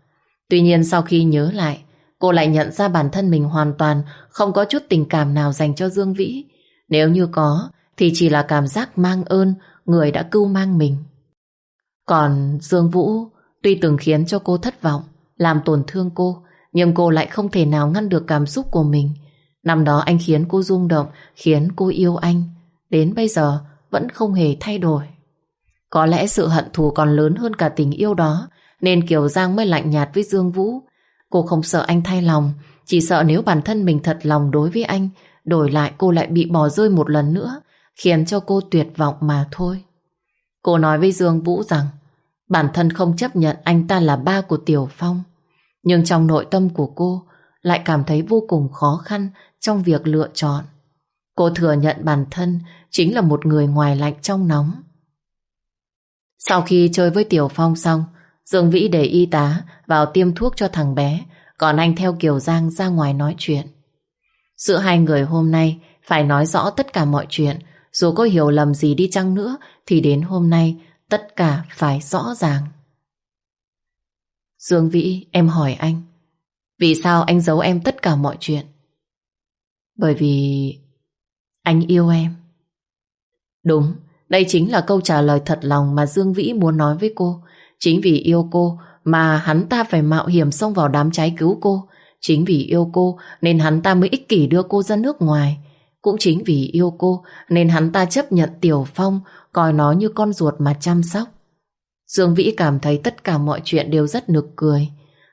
Tuy nhiên sau khi nhớ lại, cô lại nhận ra bản thân mình hoàn toàn không có chút tình cảm nào dành cho Dương Vĩ. Nếu như có, thì chỉ là cảm giác mang ơn người đã cưu mang mình. Còn Dương Vũ tuy từng khiến cho cô thất vọng, làm tổn thương cô, nhưng cô lại không thể nào ngăn được cảm xúc của mình. Năm đó anh khiến cô rung động, khiến cô yêu anh. Đến bây giờ vẫn không hề thay đổi. Có lẽ sự hận thù còn lớn hơn cả tình yêu đó, nên Kiều Giang mới lạnh nhạt với Dương Vũ. Cô không sợ anh thay lòng, chỉ sợ nếu bản thân mình thật lòng đối với anh, đổi lại cô lại bị bỏ rơi một lần nữa, khiến cho cô tuyệt vọng mà thôi. Cô nói với Dương Vũ rằng bản thân không chấp nhận anh ta là ba của Tiểu Phong. Nhưng trong nội tâm của cô lại cảm thấy vô cùng khó khăn trong việc lựa chọn. Cô thừa nhận bản thân chính là một người ngoài lạnh trong nóng. Sau khi chơi với Tiểu Phong xong, Dương Vĩ để y tá vào tiêm thuốc cho thằng bé, còn anh theo Kiều Giang ra ngoài nói chuyện. Giữa hai người hôm nay phải nói rõ tất cả mọi chuyện, dù có hiểu lầm gì đi chăng nữa thì đến hôm nay tất cả phải rõ ràng. Dương Vĩ, em hỏi anh, vì sao anh giấu em tất cả mọi chuyện? Bởi vì anh yêu em. Đúng, đây chính là câu trả lời thật lòng mà Dương Vĩ muốn nói với cô. Chính vì yêu cô mà hắn ta phải mạo hiểm xông vào đám cháy cứu cô. Chính vì yêu cô nên hắn ta mới ích kỷ đưa cô ra nước ngoài. Cũng chính vì yêu cô nên hắn ta chấp nhận Tiểu Phong coi nó như con ruột mà chăm sóc. Dương Vĩ cảm thấy tất cả mọi chuyện đều rất nực cười.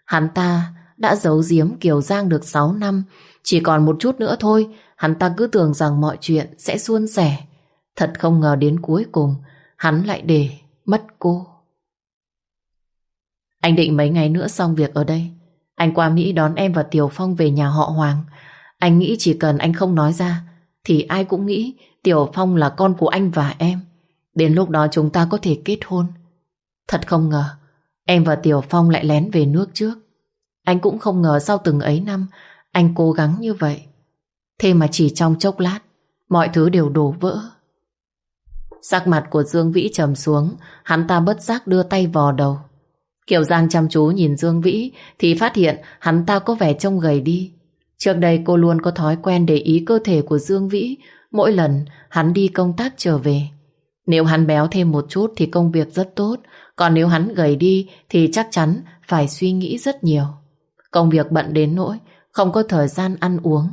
Hắn ta đã giấu giếm Kiều Giang được 6 năm, chỉ còn một chút nữa thôi, hắn ta cứ tưởng rằng mọi chuyện sẽ suôn sẻ. Thật không ngờ đến cuối cùng, hắn lại để mất cô. Anh định mấy ngày nữa xong việc ở đây. Anh qua Mỹ đón em và Tiểu Phong về nhà họ Hoàng. Anh nghĩ chỉ cần anh không nói ra, thì ai cũng nghĩ Tiểu Phong là con của anh và em. Đến lúc đó chúng ta có thể kết hôn. Thật không ngờ, em và Tiểu Phong lại lén về nước trước. Anh cũng không ngờ sau từng ấy năm, anh cố gắng như vậy. Thế mà chỉ trong chốc lát, mọi thứ đều đổ vỡ. Sắc mặt của Dương Vĩ trầm xuống, hắn ta bất giác đưa tay vò đầu. Kiều Giang chăm chú nhìn Dương Vĩ thì phát hiện hắn ta có vẻ trông gầy đi. Trước đây cô luôn có thói quen để ý cơ thể của Dương Vĩ mỗi lần hắn đi công tác trở về. Nếu hắn béo thêm một chút thì công việc rất tốt, còn nếu hắn gầy đi thì chắc chắn phải suy nghĩ rất nhiều. Công việc bận đến nỗi không có thời gian ăn uống.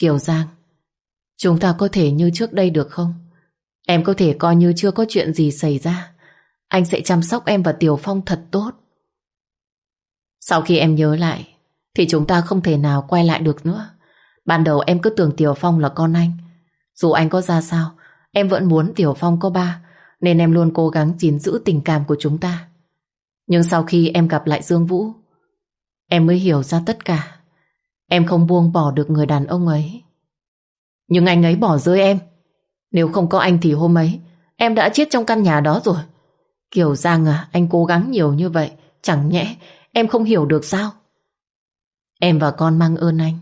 Kiều Giang, chúng ta có thể như trước đây được không? Em có thể coi như chưa có chuyện gì xảy ra. Anh sẽ chăm sóc em và Tiểu Phong thật tốt. Sau khi em nhớ lại, thì chúng ta không thể nào quay lại được nữa. Ban đầu em cứ tưởng Tiểu Phong là con anh. Dù anh có ra sao, em vẫn muốn Tiểu Phong có ba, nên em luôn cố gắng gìn giữ tình cảm của chúng ta. Nhưng sau khi em gặp lại Dương Vũ, em mới hiểu ra tất cả. Em không buông bỏ được người đàn ông ấy. Nhưng anh ấy bỏ rơi em. Nếu không có anh thì hôm ấy, em đã chết trong căn nhà đó rồi. Kiều Giang à, anh cố gắng nhiều như vậy, chẳng nhẽ em không hiểu được sao? Em và con mang ơn anh.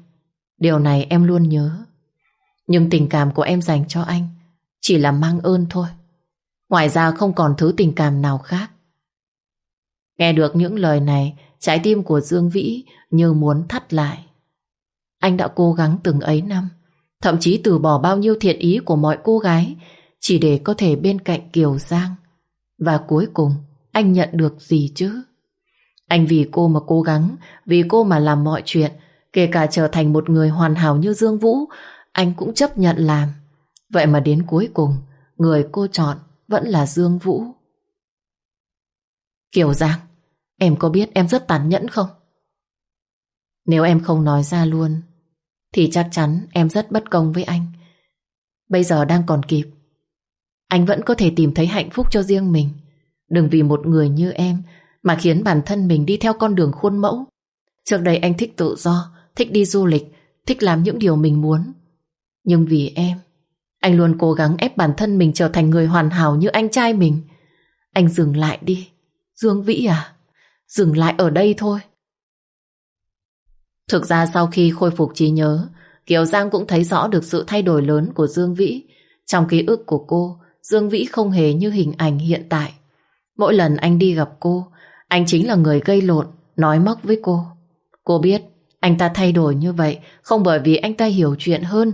Điều này em luôn nhớ. Nhưng tình cảm của em dành cho anh chỉ là mang ơn thôi. Ngoài ra không còn thứ tình cảm nào khác. Nghe được những lời này, trái tim của Dương Vĩ như muốn thắt lại. Anh đã cố gắng từng ấy năm, thậm chí từ bỏ bao nhiêu thiện ý của mọi cô gái chỉ để có thể bên cạnh Kiều Giang. Và cuối cùng, anh nhận được gì chứ? Anh vì cô mà cố gắng, vì cô mà làm mọi chuyện, kể cả trở thành một người hoàn hảo như Dương Vũ, anh cũng chấp nhận làm. Vậy mà đến cuối cùng, người cô chọn vẫn là Dương Vũ. Kiều Giang, em có biết em rất tàn nhẫn không? Nếu em không nói ra luôn, thì chắc chắn em rất bất công với anh. Bây giờ đang còn kịp. Anh vẫn có thể tìm thấy hạnh phúc cho riêng mình. Đừng vì một người như em mà khiến bản thân mình đi theo con đường khuôn mẫu. Trước đây anh thích tự do, thích đi du lịch, thích làm những điều mình muốn. Nhưng vì em, anh luôn cố gắng ép bản thân mình trở thành người hoàn hảo như anh trai mình. Anh dừng lại đi. Dương Vĩ à? Dừng lại ở đây thôi. Thực ra sau khi khôi phục trí nhớ, Kiều Giang cũng thấy rõ được sự thay đổi lớn của Dương Vĩ. Trong ký ức của cô, Dương Vĩ không hề như hình ảnh hiện tại. Mỗi lần anh đi gặp cô, anh chính là người gây lộn, nói móc với cô. Cô biết anh ta thay đổi như vậy không bởi vì anh ta hiểu chuyện hơn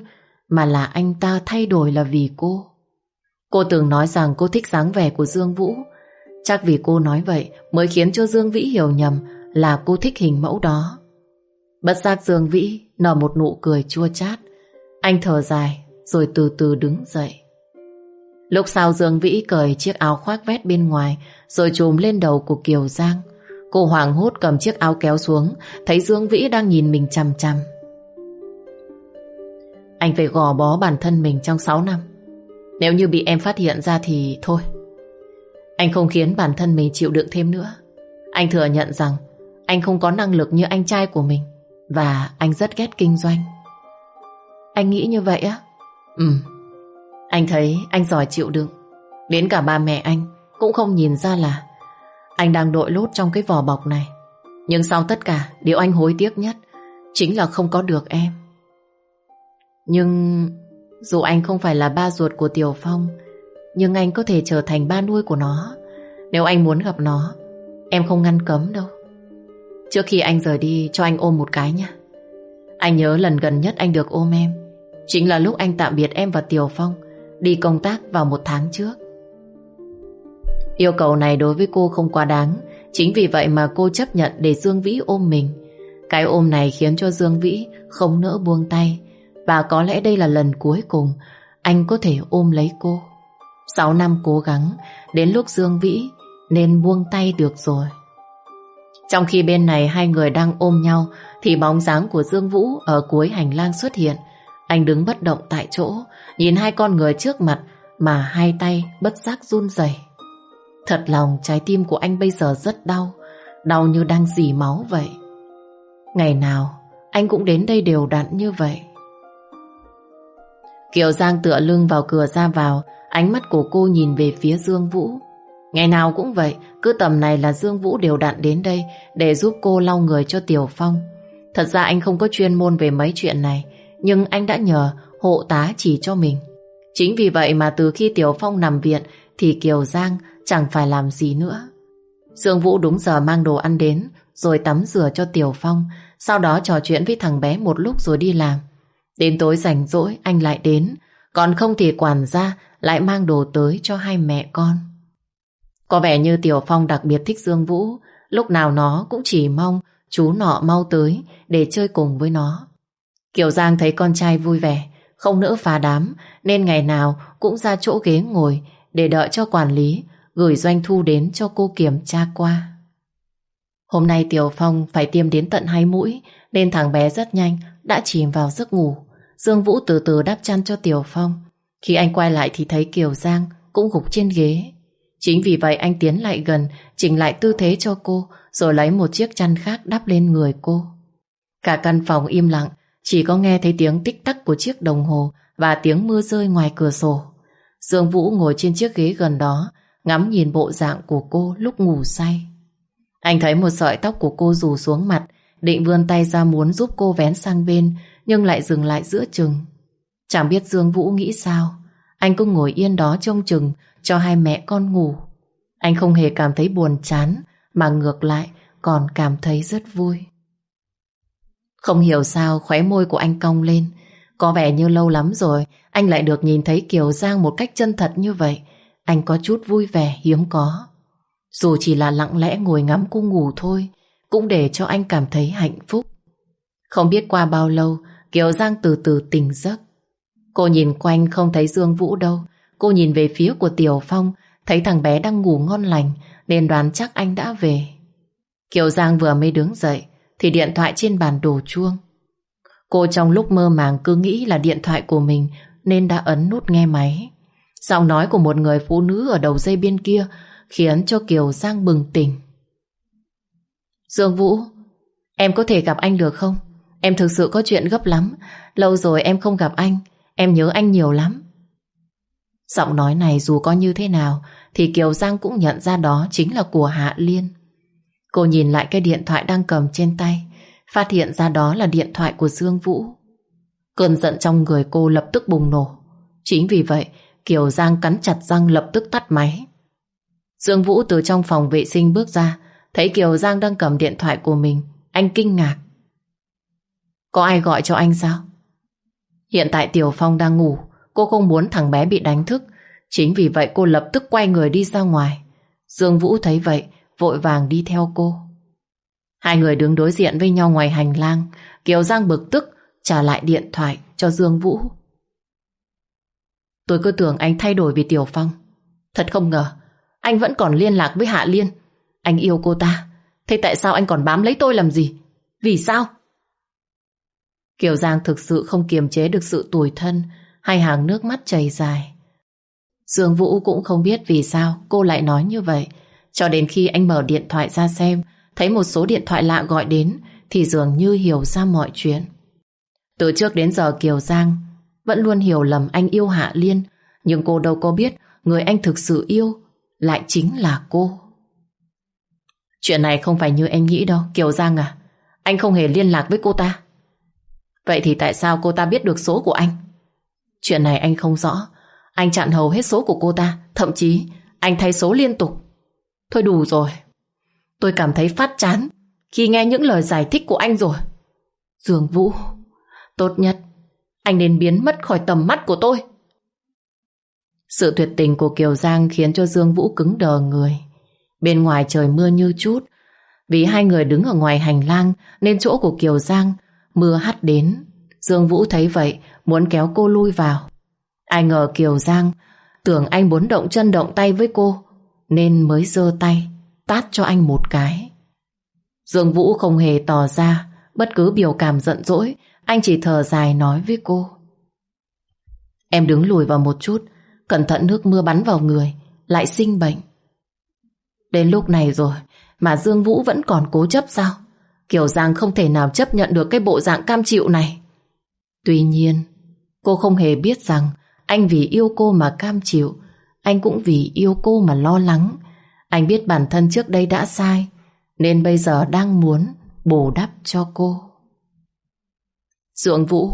mà là anh ta thay đổi là vì cô. Cô từng nói rằng cô thích dáng vẻ của Dương Vũ. Chắc vì cô nói vậy mới khiến cho Dương Vĩ hiểu nhầm là cô thích hình mẫu đó. Bất giác Dương Vĩ nở một nụ cười chua chát. Anh thở dài, rồi từ từ đứng dậy. Lúc sau Dương Vĩ cởi chiếc áo khoác vét bên ngoài, rồi trùm lên đầu của Kiều Giang. Cô hoàng hốt cầm chiếc áo kéo xuống, thấy Dương Vĩ đang nhìn mình chằm chằm. Anh phải gò bó bản thân mình trong 6 năm. Nếu như bị em phát hiện ra thì thôi. Anh không khiến bản thân mình chịu đựng thêm nữa. Anh thừa nhận rằng anh không có năng lực như anh trai của mình và anh rất ghét kinh doanh. Anh nghĩ như vậy á? Ừ. Anh thấy anh giỏi chịu đựng. Đến cả ba mẹ anh cũng không nhìn ra là anh đang đội lốt trong cái vỏ bọc này. Nhưng sau tất cả, điều anh hối tiếc nhất chính là không có được em. Nhưng dù anh không phải là ba ruột của Tiểu Phong, nhưng anh có thể trở thành ba nuôi của nó. Nếu anh muốn gặp nó, em không ngăn cấm đâu. Trước khi anh rời đi, cho anh ôm một cái nha. Anh nhớ lần gần nhất anh được ôm em, chính là lúc anh tạm biệt em và Tiểu Phong đi công tác vào một tháng trước. Yêu cầu này đối với cô không quá đáng, chính vì vậy mà cô chấp nhận để Dương Vĩ ôm mình. Cái ôm này khiến cho Dương Vĩ không nỡ buông tay, và có lẽ đây là lần cuối cùng anh có thể ôm lấy cô. Sáu năm cố gắng, đến lúc Dương Vĩ nên buông tay được rồi. Trong khi bên này hai người đang ôm nhau thì bóng dáng của Dương Vũ ở cuối hành lang xuất hiện. Anh đứng bất động tại chỗ, nhìn hai con người trước mặt mà hai tay bất giác run rẩy. Thật lòng trái tim của anh bây giờ rất đau, đau như đang dì máu vậy. Ngày nào anh cũng đến đây đều đặn như vậy. Kiều Giang tựa lưng vào cửa ra vào, ánh mắt của cô nhìn về phía Dương Vũ. Ngày nào cũng vậy, cứ tầm này là Dương Vũ đều đặn đến đây để giúp cô lau người cho Tiểu Phong. Thật ra anh không có chuyên môn về mấy chuyện này, nhưng anh đã nhờ hộ tá chỉ cho mình. Chính vì vậy mà từ khi Tiểu Phong nằm viện thì Kiều Giang chẳng phải làm gì nữa. Dương Vũ đúng giờ mang đồ ăn đến, rồi tắm rửa cho Tiểu Phong, sau đó trò chuyện với thằng bé một lúc rồi đi làm. Đến tối rảnh rỗi anh lại đến, còn không thì quản gia lại mang đồ tới cho hai mẹ con. Có vẻ như Tiểu Phong đặc biệt thích Dương Vũ, lúc nào nó cũng chỉ mong chú nọ mau tới để chơi cùng với nó. Kiều Giang thấy con trai vui vẻ, không nỡ phá đám, nên ngày nào cũng ra chỗ ghế ngồi để đợi cho quản lý gửi doanh thu đến cho cô kiểm tra qua. Hôm nay Tiểu Phong phải tiêm đến tận hai mũi, nên thằng bé rất nhanh đã chìm vào giấc ngủ. Dương Vũ từ từ đắp chăn cho Tiểu Phong. Khi anh quay lại thì thấy Kiều Giang cũng gục trên ghế. Chính vì vậy anh tiến lại gần, chỉnh lại tư thế cho cô, rồi lấy một chiếc chăn khác đắp lên người cô. Cả căn phòng im lặng, chỉ có nghe thấy tiếng tích tắc của chiếc đồng hồ và tiếng mưa rơi ngoài cửa sổ. Dương Vũ ngồi trên chiếc ghế gần đó, ngắm nhìn bộ dạng của cô lúc ngủ say. Anh thấy một sợi tóc của cô rủ xuống mặt, định vươn tay ra muốn giúp cô vén sang bên, nhưng lại dừng lại giữa chừng. Chẳng biết Dương Vũ nghĩ sao, anh cũng ngồi yên đó trông chừng cho hai mẹ con ngủ. Anh không hề cảm thấy buồn chán, mà ngược lại còn cảm thấy rất vui. Không hiểu sao khóe môi của anh cong lên, có vẻ như lâu lắm rồi anh lại được nhìn thấy Kiều Giang một cách chân thật như vậy. Anh có chút vui vẻ hiếm có. Dù chỉ là lặng lẽ ngồi ngắm cô ngủ thôi, cũng để cho anh cảm thấy hạnh phúc. Không biết qua bao lâu, Kiều Giang từ từ tỉnh giấc. Cô nhìn quanh không thấy Dương Vũ đâu. Cô nhìn về phía của Tiểu Phong, thấy thằng bé đang ngủ ngon lành, nên đoán chắc anh đã về. Kiều Giang vừa mới đứng dậy, thì điện thoại trên bàn đổ chuông. Cô trong lúc mơ màng cứ nghĩ là điện thoại của mình nên đã ấn nút nghe máy. Giọng nói của một người phụ nữ ở đầu dây bên kia khiến cho Kiều Giang bừng tỉnh. Dương Vũ, em có thể gặp anh được không? Em thực sự có chuyện gấp lắm. Lâu rồi em không gặp anh, em nhớ anh nhiều lắm. Giọng nói này dù có như thế nào thì Kiều Giang cũng nhận ra đó chính là của Hạ Liên. Cô nhìn lại cái điện thoại đang cầm trên tay, phát hiện ra đó là điện thoại của Dương Vũ. Cơn giận trong người cô lập tức bùng nổ. Chính vì vậy, Kiều Giang cắn chặt răng lập tức tắt máy. Dương Vũ từ trong phòng vệ sinh bước ra, thấy Kiều Giang đang cầm điện thoại của mình. Anh kinh ngạc. Có ai gọi cho anh sao? Hiện tại Tiểu Phong đang ngủ, cô không muốn thằng bé bị đánh thức. Chính vì vậy cô lập tức quay người đi ra ngoài. Dương Vũ thấy vậy, vội vàng đi theo cô. Hai người đứng đối diện với nhau ngoài hành lang, Kiều Giang bực tức trả lại điện thoại cho Dương Vũ. Tôi cứ tưởng anh thay đổi vì Tiểu Phong. Thật không ngờ, anh vẫn còn liên lạc với Hạ Liên. Anh yêu cô ta. Thế tại sao anh còn bám lấy tôi làm gì? Vì sao? Kiều Giang thực sự không kiềm chế được sự tủi thân hay hàng nước mắt chảy dài. Dương Vũ cũng không biết vì sao cô lại nói như vậy. Cho đến khi anh mở điện thoại ra xem, thấy một số điện thoại lạ gọi đến, thì dường như hiểu ra mọi chuyện. Từ trước đến giờ Kiều Giang vẫn luôn hiểu lầm anh yêu Hạ Liên, nhưng cô đâu có biết người anh thực sự yêu lại chính là cô. Chuyện này không phải như em nghĩ đâu, Kiều Giang à. Anh không hề liên lạc với cô ta. Vậy thì tại sao cô ta biết được số của anh? Chuyện này anh không rõ. Anh chặn hầu hết số của cô ta, thậm chí anh thay số liên tục. Thôi đủ rồi. Tôi cảm thấy phát chán khi nghe những lời giải thích của anh rồi. Dương Vũ, tốt nhất anh nên biến mất khỏi tầm mắt của tôi. Sự tuyệt tình của Kiều Giang khiến cho Dương Vũ cứng đờ người. Bên ngoài trời mưa như chút. Vì hai người đứng ở ngoài hành lang nên chỗ của Kiều Giang mưa hắt đến. Dương Vũ thấy vậy, muốn kéo cô lui vào. Ai ngờ Kiều Giang tưởng anh muốn động chân động tay với cô, nên mới giơ tay, tát cho anh một cái. Dương Vũ không hề tỏ ra bất cứ biểu cảm giận dỗi, anh chỉ thở dài nói với cô. Em đứng lùi vào một chút, cẩn thận nước mưa bắn vào người, lại sinh bệnh. Đến lúc này rồi mà Dương Vũ vẫn còn cố chấp sao? Kiều Giang không thể nào chấp nhận được cái bộ dạng cam chịu này. Tuy nhiên, cô không hề biết rằng anh vì yêu cô mà cam chịu, anh cũng vì yêu cô mà lo lắng. Anh biết bản thân trước đây đã sai, nên bây giờ đang muốn bù đắp cho cô. Dượng Vũ,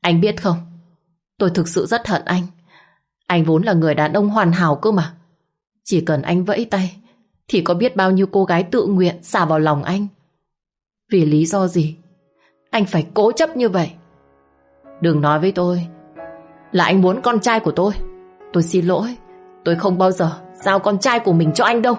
anh biết không, tôi thực sự rất hận anh. Anh vốn là người đàn ông hoàn hảo cơ mà. Chỉ cần anh vẫy tay, thì có biết bao nhiêu cô gái tự nguyện xả vào lòng anh. Vì lý do gì? Anh phải cố chấp như vậy. Đừng nói với tôi là anh muốn con trai của tôi. Tôi xin lỗi, tôi không bao giờ giao con trai của mình cho anh đâu.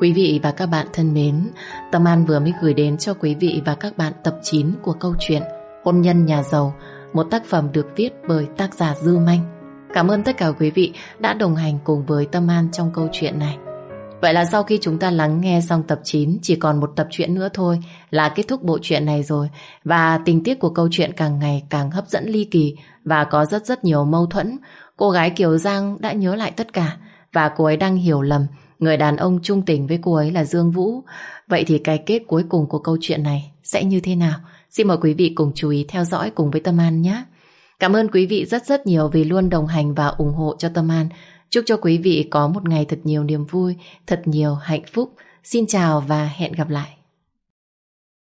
Quý vị và các bạn thân mến, Tâm An vừa mới gửi đến cho quý vị và các bạn tập 9 của câu chuyện Hôn nhân nhà giàu, một tác phẩm được viết bởi tác giả Dư Manh. Cảm ơn tất cả quý vị đã đồng hành cùng với Tâm An trong câu chuyện này. Vậy là sau khi chúng ta lắng nghe xong tập 9 Chỉ còn một tập truyện nữa thôi Là kết thúc bộ truyện này rồi. Và tình tiết của câu chuyện càng ngày càng hấp dẫn ly kỳ Và có rất rất nhiều mâu thuẫn. Cô gái Kiều Giang đã nhớ lại tất cả Và cô ấy đang hiểu lầm Người đàn ông trung tình với cô ấy là Dương Vũ. Vậy thì cái kết cuối cùng của câu chuyện này Sẽ như thế nào? Xin mời quý vị cùng chú ý theo dõi cùng với Tâm An nhé. Cảm ơn quý vị rất rất nhiều Vì luôn đồng hành và ủng hộ cho Tâm An. Chúc cho quý vị có một ngày thật nhiều niềm vui, thật nhiều hạnh phúc. Xin chào và hẹn gặp lại.